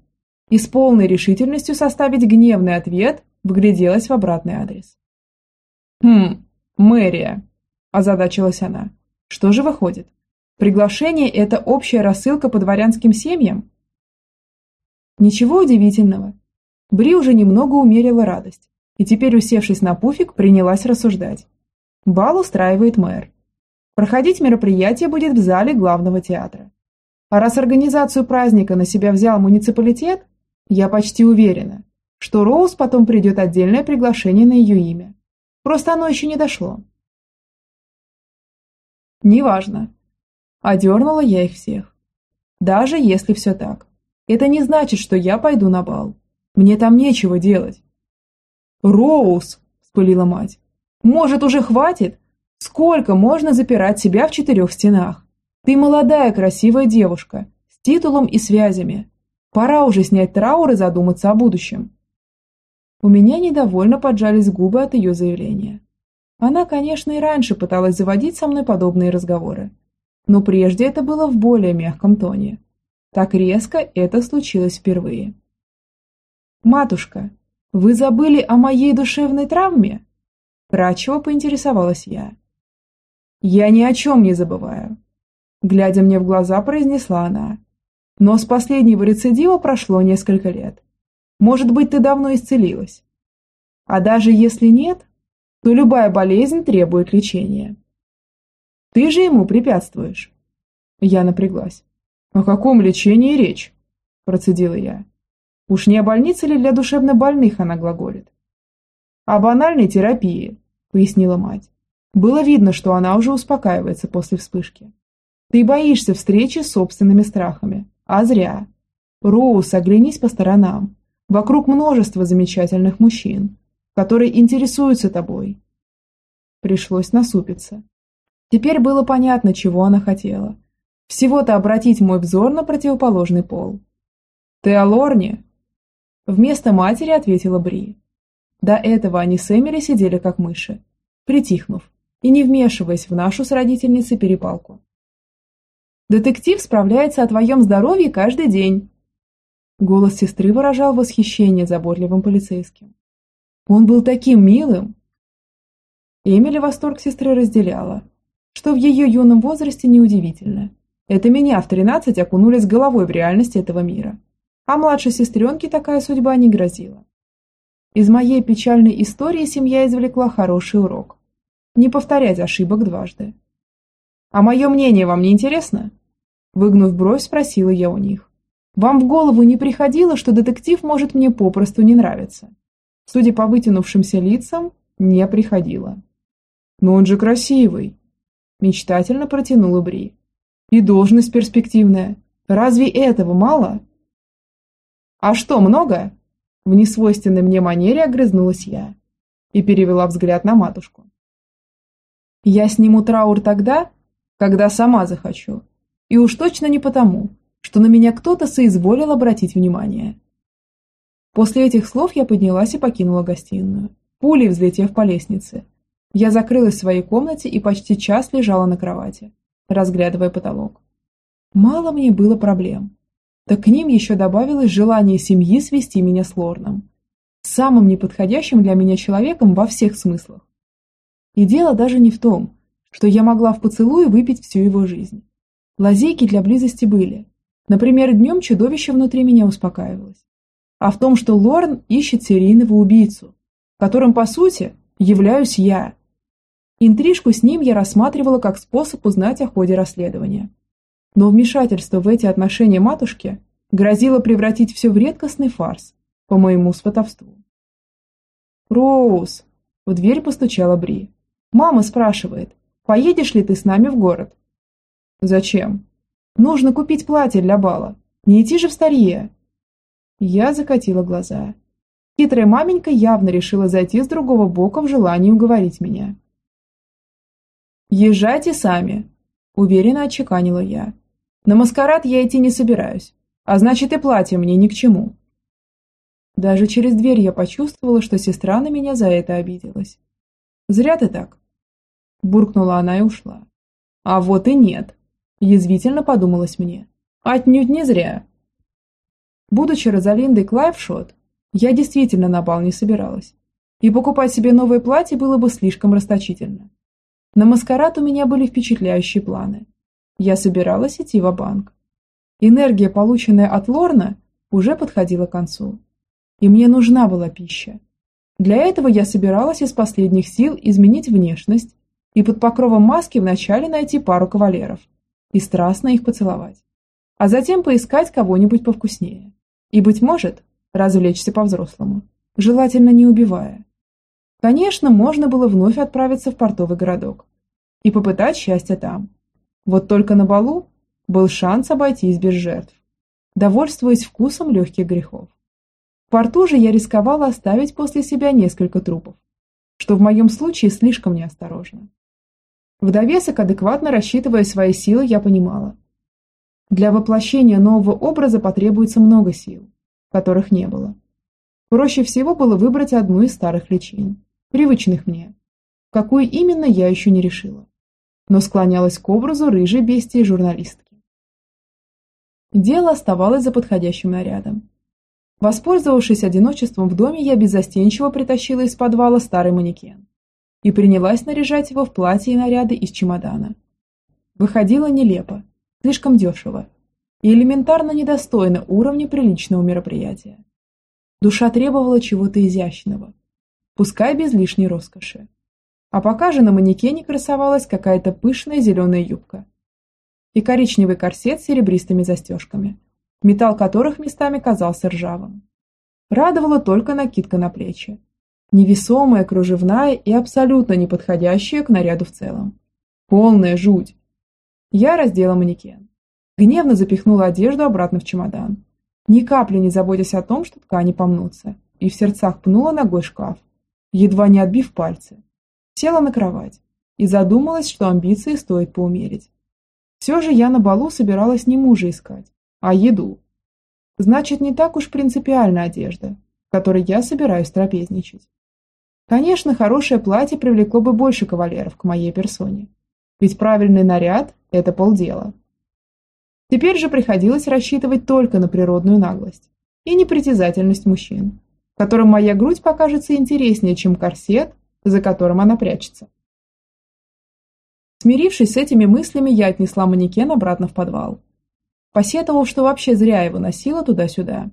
и с полной решительностью составить гневный ответ вгляделась в обратный адрес. «Хм, мэрия», – озадачилась она. «Что же выходит? Приглашение – это общая рассылка по дворянским семьям?» Ничего удивительного. Бри уже немного умерила радость, и теперь, усевшись на пуфик, принялась рассуждать. Бал устраивает мэр. Проходить мероприятие будет в зале главного театра. А раз организацию праздника на себя взял муниципалитет, я почти уверена, что Роуз потом придет отдельное приглашение на ее имя. Просто оно еще не дошло. Неважно. Одернула я их всех. Даже если все так. Это не значит, что я пойду на бал. Мне там нечего делать. Роуз, вспылила мать. Может, уже хватит? Сколько можно запирать себя в четырех стенах? Ты молодая, красивая девушка, с титулом и связями. Пора уже снять траур и задуматься о будущем. У меня недовольно поджались губы от ее заявления. Она, конечно, и раньше пыталась заводить со мной подобные разговоры. Но прежде это было в более мягком тоне. Так резко это случилось впервые. «Матушка, вы забыли о моей душевной травме?» Крачево поинтересовалась я. «Я ни о чем не забываю», – глядя мне в глаза, произнесла она. «Но с последнего рецидива прошло несколько лет. Может быть, ты давно исцелилась. А даже если нет, то любая болезнь требует лечения. Ты же ему препятствуешь. Я напряглась. О каком лечении речь? Процедила я. Уж не о больнице ли для душевнобольных она глаголит? О банальной терапии, пояснила мать. Было видно, что она уже успокаивается после вспышки. Ты боишься встречи с собственными страхами, а зря. Роуз, оглянись по сторонам. Вокруг множество замечательных мужчин, которые интересуются тобой. Пришлось насупиться. Теперь было понятно, чего она хотела. Всего-то обратить мой взор на противоположный пол. «Ты о Лорне?» Вместо матери ответила Бри. До этого они с Эмили сидели как мыши, притихнув и не вмешиваясь в нашу с родительницей перепалку. «Детектив справляется о твоем здоровье каждый день», Голос сестры выражал восхищение заботливым полицейским. Он был таким милым. Эмили восторг сестры разделяла, что в ее юном возрасте неудивительно. Это меня в 13 окунули с головой в реальность этого мира. А младшей сестренке такая судьба не грозила. Из моей печальной истории семья извлекла хороший урок. Не повторять ошибок дважды. «А мое мнение вам не интересно?» Выгнув бровь, спросила я у них. Вам в голову не приходило, что детектив может мне попросту не нравиться? Судя по вытянувшимся лицам, не приходило. Но он же красивый. Мечтательно протянула Бри. И должность перспективная. Разве этого мало? А что, много? В несвойственной мне манере огрызнулась я и перевела взгляд на матушку. Я сниму траур тогда, когда сама захочу. И уж точно не потому, что на меня кто-то соизволил обратить внимание. После этих слов я поднялась и покинула гостиную, пулей взлетев по лестнице. Я закрылась в своей комнате и почти час лежала на кровати, разглядывая потолок. Мало мне было проблем. Так к ним еще добавилось желание семьи свести меня с Лорном. Самым неподходящим для меня человеком во всех смыслах. И дело даже не в том, что я могла в поцелуе выпить всю его жизнь. Лазейки для близости были. Например, днем чудовище внутри меня успокаивалось. А в том, что Лорн ищет серийного убийцу, которым, по сути, являюсь я. Интрижку с ним я рассматривала как способ узнать о ходе расследования. Но вмешательство в эти отношения матушки грозило превратить все в редкостный фарс по моему сватовству. «Роуз!» – в дверь постучала Бри. «Мама спрашивает, поедешь ли ты с нами в город?» «Зачем?» «Нужно купить платье для бала. Не идти же в старье!» Я закатила глаза. Хитрая маменька явно решила зайти с другого бока в желании уговорить меня. «Езжайте сами», – уверенно отчеканила я. «На маскарад я идти не собираюсь, а значит и платье мне ни к чему». Даже через дверь я почувствовала, что сестра на меня за это обиделась. «Зря ты так», – буркнула она и ушла. «А вот и нет», – язвительно подумалось мне. «Отнюдь не зря». Будучи Розалиндой Клайвшот, я действительно на бал не собиралась, и покупать себе новое платье было бы слишком расточительно. На маскарад у меня были впечатляющие планы. Я собиралась идти в банк Энергия, полученная от Лорна, уже подходила к концу. И мне нужна была пища. Для этого я собиралась из последних сил изменить внешность и под покровом маски вначале найти пару кавалеров и страстно их поцеловать. А затем поискать кого-нибудь повкуснее. И, быть может, развлечься по-взрослому, желательно не убивая. Конечно, можно было вновь отправиться в портовый городок и попытать счастье там. Вот только на балу был шанс обойтись без жертв, довольствуясь вкусом легких грехов. В порту же я рисковала оставить после себя несколько трупов, что в моем случае слишком неосторожно. В довесок, адекватно рассчитывая свои силы, я понимала. Для воплощения нового образа потребуется много сил, которых не было. Проще всего было выбрать одну из старых личин, привычных мне. Какую именно, я еще не решила. Но склонялась к образу рыжей бестии журналистки. Дело оставалось за подходящим нарядом. Воспользовавшись одиночеством в доме, я беззастенчиво притащила из подвала старый манекен и принялась наряжать его в платье и наряды из чемодана. Выходило нелепо, слишком дешево и элементарно недостойно уровня приличного мероприятия. Душа требовала чего-то изящного, пускай без лишней роскоши. А пока же на манекене красовалась какая-то пышная зеленая юбка и коричневый корсет с серебристыми застежками, металл которых местами казался ржавым. Радовала только накидка на плечи, невесомая, кружевная и абсолютно не подходящая к наряду в целом. Полная жуть. Я раздела манекен. Гневно запихнула одежду обратно в чемодан, ни капли не заботясь о том, что ткани помнутся, и в сердцах пнула ногой шкаф, едва не отбив пальцы. Села на кровать и задумалась, что амбиции стоит поумерить. Все же я на балу собиралась не мужа искать, а еду. Значит, не так уж принципиальна одежда, в которой я собираюсь трапезничать. Конечно, хорошее платье привлекло бы больше кавалеров к моей персоне. Ведь правильный наряд – это полдела. Теперь же приходилось рассчитывать только на природную наглость и непритязательность мужчин, которым моя грудь покажется интереснее, чем корсет, за которым она прячется. Смирившись с этими мыслями, я отнесла манекен обратно в подвал. Посетовал, что вообще зря его носила туда-сюда.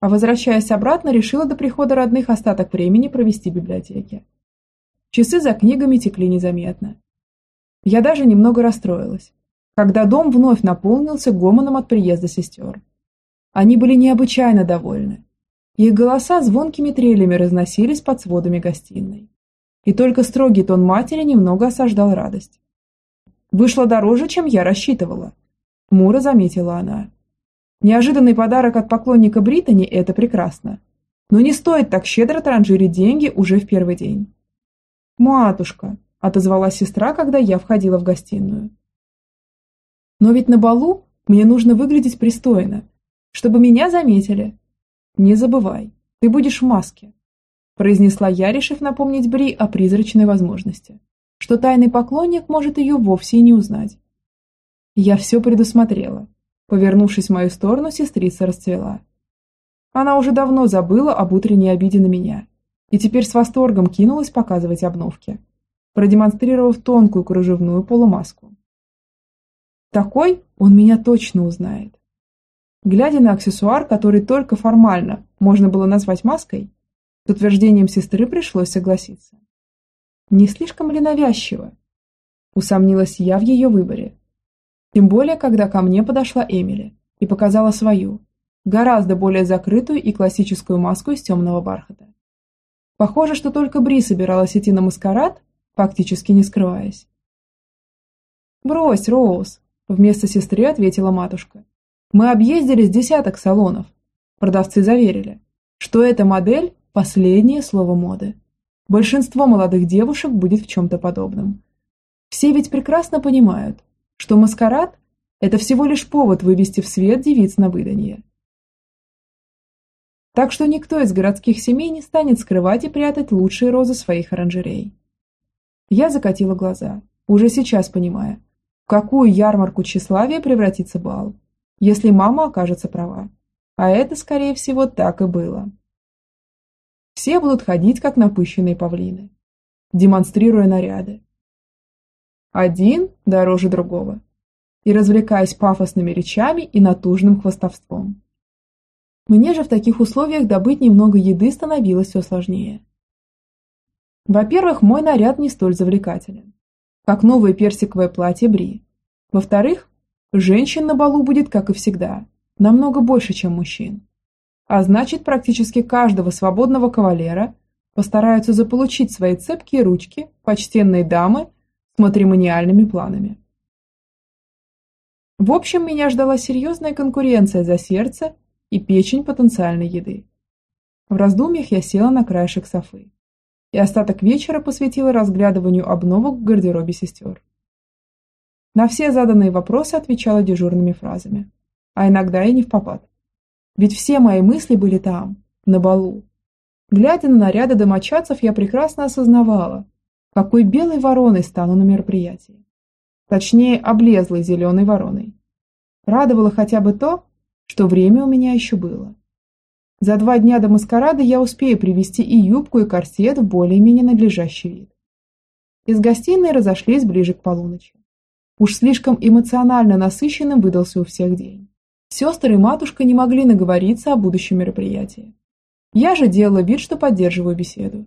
А возвращаясь обратно, решила до прихода родных остаток времени провести в библиотеке. Часы за книгами текли незаметно. Я даже немного расстроилась, когда дом вновь наполнился гомоном от приезда сестер. Они были необычайно довольны, их голоса звонкими трелями разносились под сводами гостиной. И только строгий тон матери немного осаждал радость. Вышло дороже, чем я рассчитывала. Мура заметила она. Неожиданный подарок от поклонника Британи – это прекрасно. Но не стоит так щедро транжирить деньги уже в первый день. «Матушка», – отозвалась сестра, когда я входила в гостиную. «Но ведь на балу мне нужно выглядеть пристойно, чтобы меня заметили. Не забывай, ты будешь в маске», – произнесла я, решив напомнить Бри о призрачной возможности, что тайный поклонник может ее вовсе и не узнать. Я все предусмотрела. Повернувшись в мою сторону, сестрица расцвела. Она уже давно забыла об утренней обиде на меня и теперь с восторгом кинулась показывать обновки, продемонстрировав тонкую кружевную полумаску. Такой он меня точно узнает. Глядя на аксессуар, который только формально можно было назвать маской, с утверждением сестры пришлось согласиться. Не слишком ли навязчиво? Усомнилась я в ее выборе. Тем более, когда ко мне подошла Эмили и показала свою, гораздо более закрытую и классическую маску из темного бархата. Похоже, что только Бри собиралась идти на маскарад, фактически не скрываясь. «Брось, Роуз!» Вместо сестры ответила матушка. Мы объездили с десяток салонов. Продавцы заверили, что эта модель – последнее слово моды. Большинство молодых девушек будет в чем-то подобном. Все ведь прекрасно понимают, что маскарад – это всего лишь повод вывести в свет девиц на выданье. Так что никто из городских семей не станет скрывать и прятать лучшие розы своих оранжерей. Я закатила глаза, уже сейчас понимая, в какую ярмарку тщеславия превратится бал, если мама окажется права. А это, скорее всего, так и было. Все будут ходить, как напыщенные павлины, демонстрируя наряды. Один дороже другого. И развлекаясь пафосными речами и натужным хвостовством. Мне же в таких условиях добыть немного еды становилось все сложнее. Во-первых, мой наряд не столь завлекателен как новое персиковое платье Бри. Во-вторых, женщин на балу будет, как и всегда, намного больше, чем мужчин. А значит, практически каждого свободного кавалера постараются заполучить свои цепкие ручки почтенные дамы с матримониальными планами. В общем, меня ждала серьезная конкуренция за сердце и печень потенциальной еды. В раздумьях я села на краешек софы и остаток вечера посвятила разглядыванию обновок в гардеробе сестер. На все заданные вопросы отвечала дежурными фразами, а иногда и не в попад. Ведь все мои мысли были там, на балу. Глядя на наряды домочадцев, я прекрасно осознавала, какой белой вороной стану на мероприятии. Точнее, облезлой зеленой вороной. Радовало хотя бы то, что время у меня еще было. За два дня до маскарада я успею привести и юбку, и корсет в более-менее надлежащий вид. Из гостиной разошлись ближе к полуночи. Уж слишком эмоционально насыщенным выдался у всех день. Сестры и матушка не могли наговориться о будущем мероприятии. Я же делала вид, что поддерживаю беседу.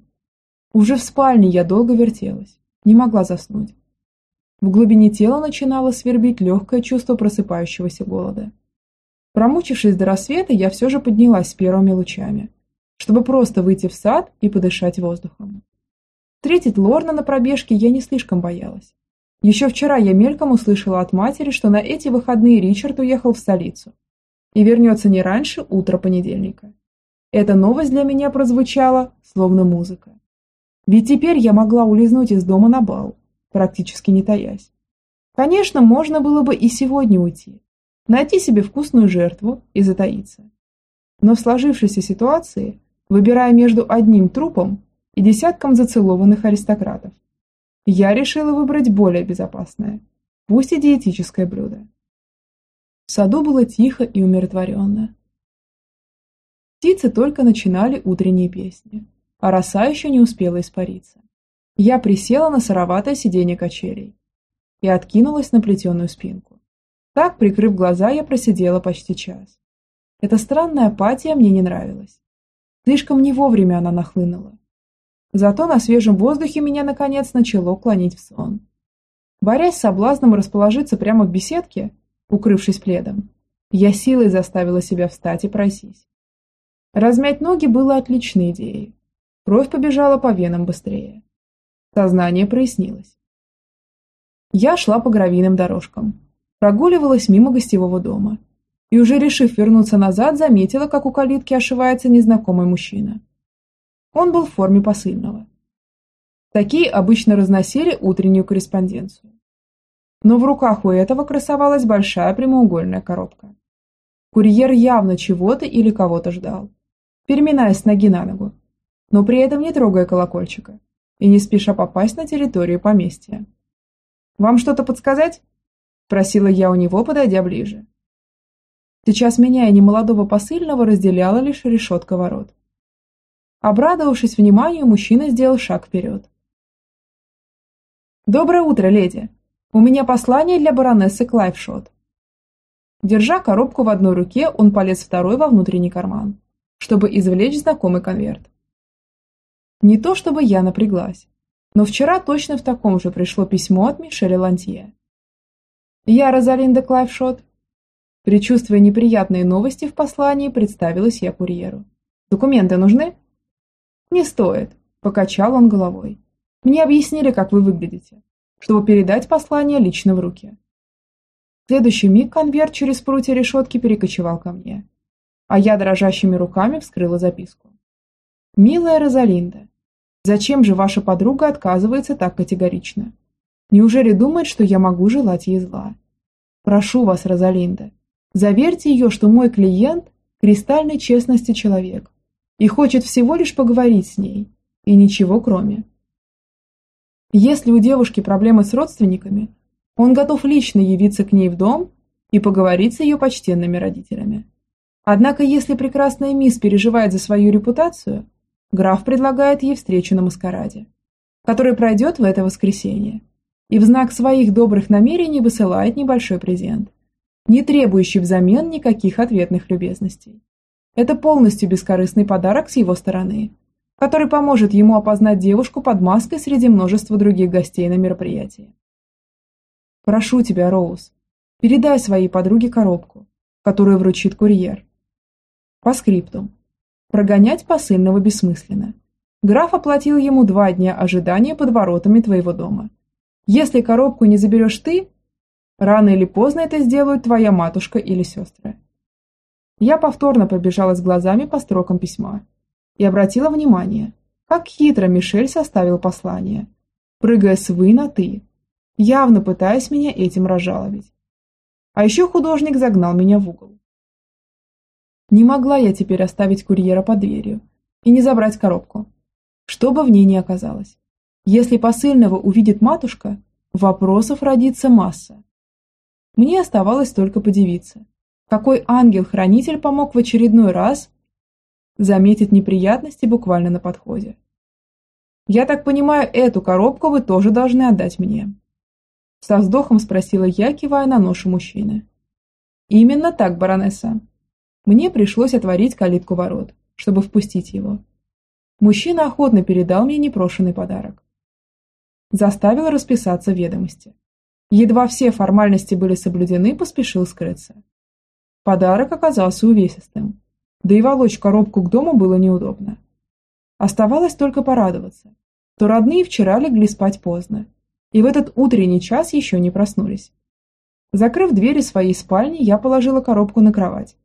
Уже в спальне я долго вертелась, не могла заснуть. В глубине тела начинало свербить легкое чувство просыпающегося голода. Промучившись до рассвета, я все же поднялась с первыми лучами, чтобы просто выйти в сад и подышать воздухом. Встретить Лорна на пробежке я не слишком боялась. Еще вчера я мельком услышала от матери, что на эти выходные Ричард уехал в столицу и вернется не раньше утра понедельника. Эта новость для меня прозвучала, словно музыка. Ведь теперь я могла улизнуть из дома на бал, практически не таясь. Конечно, можно было бы и сегодня уйти, найти себе вкусную жертву и затаиться. Но в сложившейся ситуации, выбирая между одним трупом и десятком зацелованных аристократов, я решила выбрать более безопасное, пусть и диетическое блюдо. В саду было тихо и умиротворенно. Птицы только начинали утренние песни, а роса еще не успела испариться. Я присела на сыроватое сиденье качелей и откинулась на плетеную спинку. Так, прикрыв глаза, я просидела почти час. Эта странная апатия мне не нравилась. Слишком не вовремя она нахлынула. Зато на свежем воздухе меня наконец начало клонить в сон. Борясь с соблазном расположиться прямо в беседке, укрывшись пледом, я силой заставила себя встать и пройтись. Размять ноги было отличной идеей. Кровь побежала по венам быстрее. Сознание прояснилось. Я шла по гравийным дорожкам, прогуливалась мимо гостевого дома и уже решив вернуться назад, заметила, как у калитки ошивается незнакомый мужчина. Он был в форме посыльного. Такие обычно разносили утреннюю корреспонденцию. Но в руках у этого красовалась большая прямоугольная коробка. Курьер явно чего-то или кого-то ждал, переминаясь с ноги на ногу, но при этом не трогая колокольчика и не спеша попасть на территорию поместья. «Вам что-то подсказать?» – просила я у него, подойдя ближе. Сейчас меня и немолодого посыльного разделяла лишь решетка ворот. Обрадовавшись вниманию, мужчина сделал шаг вперед. «Доброе утро, леди! У меня послание для баронессы Клайфшот». Держа коробку в одной руке, он полез второй во внутренний карман, чтобы извлечь знакомый конверт. Не то чтобы я напряглась, но вчера точно в таком же пришло письмо от Мишеля Лантье. «Я Розалинда Клайфшот». Причувствуя неприятные новости в послании, представилась я курьеру. «Документы нужны?» «Не стоит», – покачал он головой. «Мне объяснили, как вы выглядите, чтобы передать послание лично в руки». В следующий миг конверт через прутья решетки перекочевал ко мне, а я дрожащими руками вскрыла записку. «Милая Розалинда, Зачем же ваша подруга отказывается так категорично? Неужели думает, что я могу желать ей зла? Прошу вас, Розалинда, заверьте ее, что мой клиент – кристальной честности человек и хочет всего лишь поговорить с ней, и ничего кроме. Если у девушки проблемы с родственниками, он готов лично явиться к ней в дом и поговорить с ее почтенными родителями. Однако, если прекрасная мисс переживает за свою репутацию – Граф предлагает ей встречу на маскараде, который пройдет в это воскресенье, и в знак своих добрых намерений высылает небольшой презент, не требующий взамен никаких ответных любезностей. Это полностью бескорыстный подарок с его стороны, который поможет ему опознать девушку под маской среди множества других гостей на мероприятии. Прошу тебя, Роуз, передай своей подруге коробку, которую вручит курьер. По скриптум. Прогонять посыльного бессмысленно. Граф оплатил ему два дня ожидания под воротами твоего дома. Если коробку не заберешь ты, рано или поздно это сделают твоя матушка или сестры. Я повторно пробежалась глазами по строкам письма и обратила внимание, как хитро Мишель составил послание, прыгая с «вы» на «ты», явно пытаясь меня этим разжаловать. А еще художник загнал меня в угол. Не могла я теперь оставить курьера под дверью и не забрать коробку, что бы в ней ни оказалось. Если посыльного увидит матушка, вопросов родится масса. Мне оставалось только подивиться, какой ангел-хранитель помог в очередной раз заметить неприятности буквально на подходе. «Я так понимаю, эту коробку вы тоже должны отдать мне?» Со вздохом спросила я, кивая на ношу мужчины. «Именно так, баронесса», мне пришлось отворить калитку ворот, чтобы впустить его. Мужчина охотно передал мне непрошенный подарок. Заставил расписаться в ведомости. Едва все формальности были соблюдены, поспешил скрыться. Подарок оказался увесистым, да и волочь коробку к дому было неудобно. Оставалось только порадоваться, то родные вчера легли спать поздно, и в этот утренний час еще не проснулись. Закрыв двери своей спальни, я положила коробку на кровать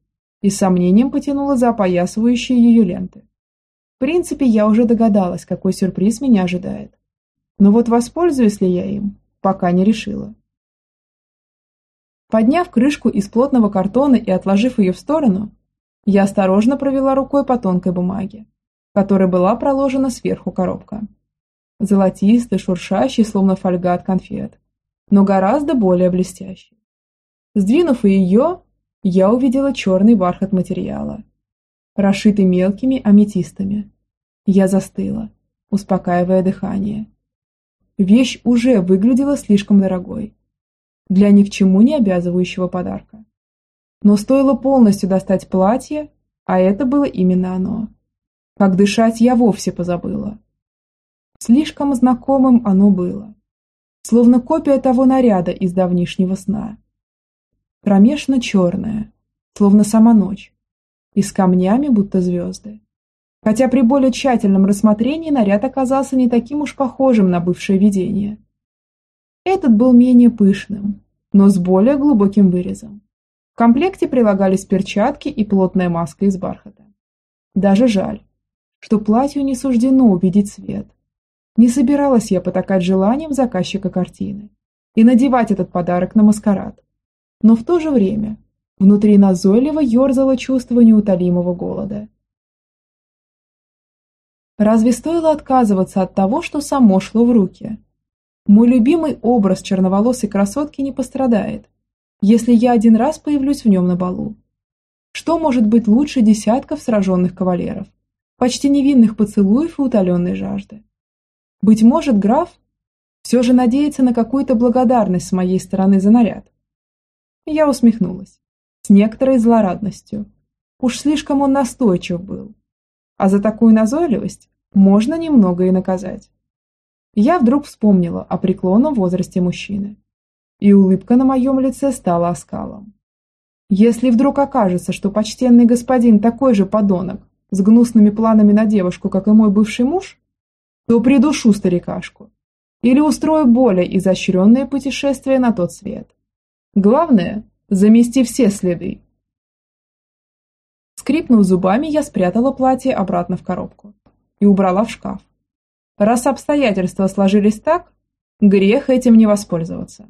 и с сомнением потянула за опоясывающие ее ленты. В принципе, я уже догадалась, какой сюрприз меня ожидает. Но вот воспользуюсь ли я им, пока не решила. Подняв крышку из плотного картона и отложив ее в сторону, я осторожно провела рукой по тонкой бумаге, которой была проложена сверху коробка. Золотистый, шуршащий, словно фольга от конфет, но гораздо более блестящий. Сдвинув ее, я увидела черный бархат материала, расшитый мелкими аметистами. Я застыла, успокаивая дыхание. Вещь уже выглядела слишком дорогой для ни к чему не обязывающего подарка. Но стоило полностью достать платье, а это было именно оно. Как дышать я вовсе позабыла. Слишком знакомым оно было, словно копия того наряда из давнишнего сна кромешно черная, словно сама ночь, и с камнями, будто звезды. Хотя при более тщательном рассмотрении наряд оказался не таким уж похожим на бывшее видение. Этот был менее пышным, но с более глубоким вырезом. В комплекте прилагались перчатки и плотная маска из бархата. Даже жаль, что платью не суждено увидеть свет. Не собиралась я потакать желанием заказчика картины и надевать этот подарок на маскарад. Но в то же время внутри назойливо ерзало чувство неутолимого голода. Разве стоило отказываться от того, что само шло в руки? Мой любимый образ черноволосой красотки не пострадает, если я один раз появлюсь в нем на балу. Что может быть лучше десятков сраженных кавалеров, почти невинных поцелуев и утоленной жажды? Быть может, граф все же надеется на какую-то благодарность с моей стороны за наряд. Я усмехнулась, с некоторой злорадностью. Уж слишком он настойчив был. А за такую назойливость можно немного и наказать. Я вдруг вспомнила о преклонном возрасте мужчины. И улыбка на моем лице стала оскалом. Если вдруг окажется, что почтенный господин такой же подонок, с гнусными планами на девушку, как и мой бывший муж, то придушу старикашку или устрою более изощренное путешествие на тот свет. Главное – замести все следы. Скрипнув зубами, я спрятала платье обратно в коробку и убрала в шкаф. Раз обстоятельства сложились так, грех этим не воспользоваться.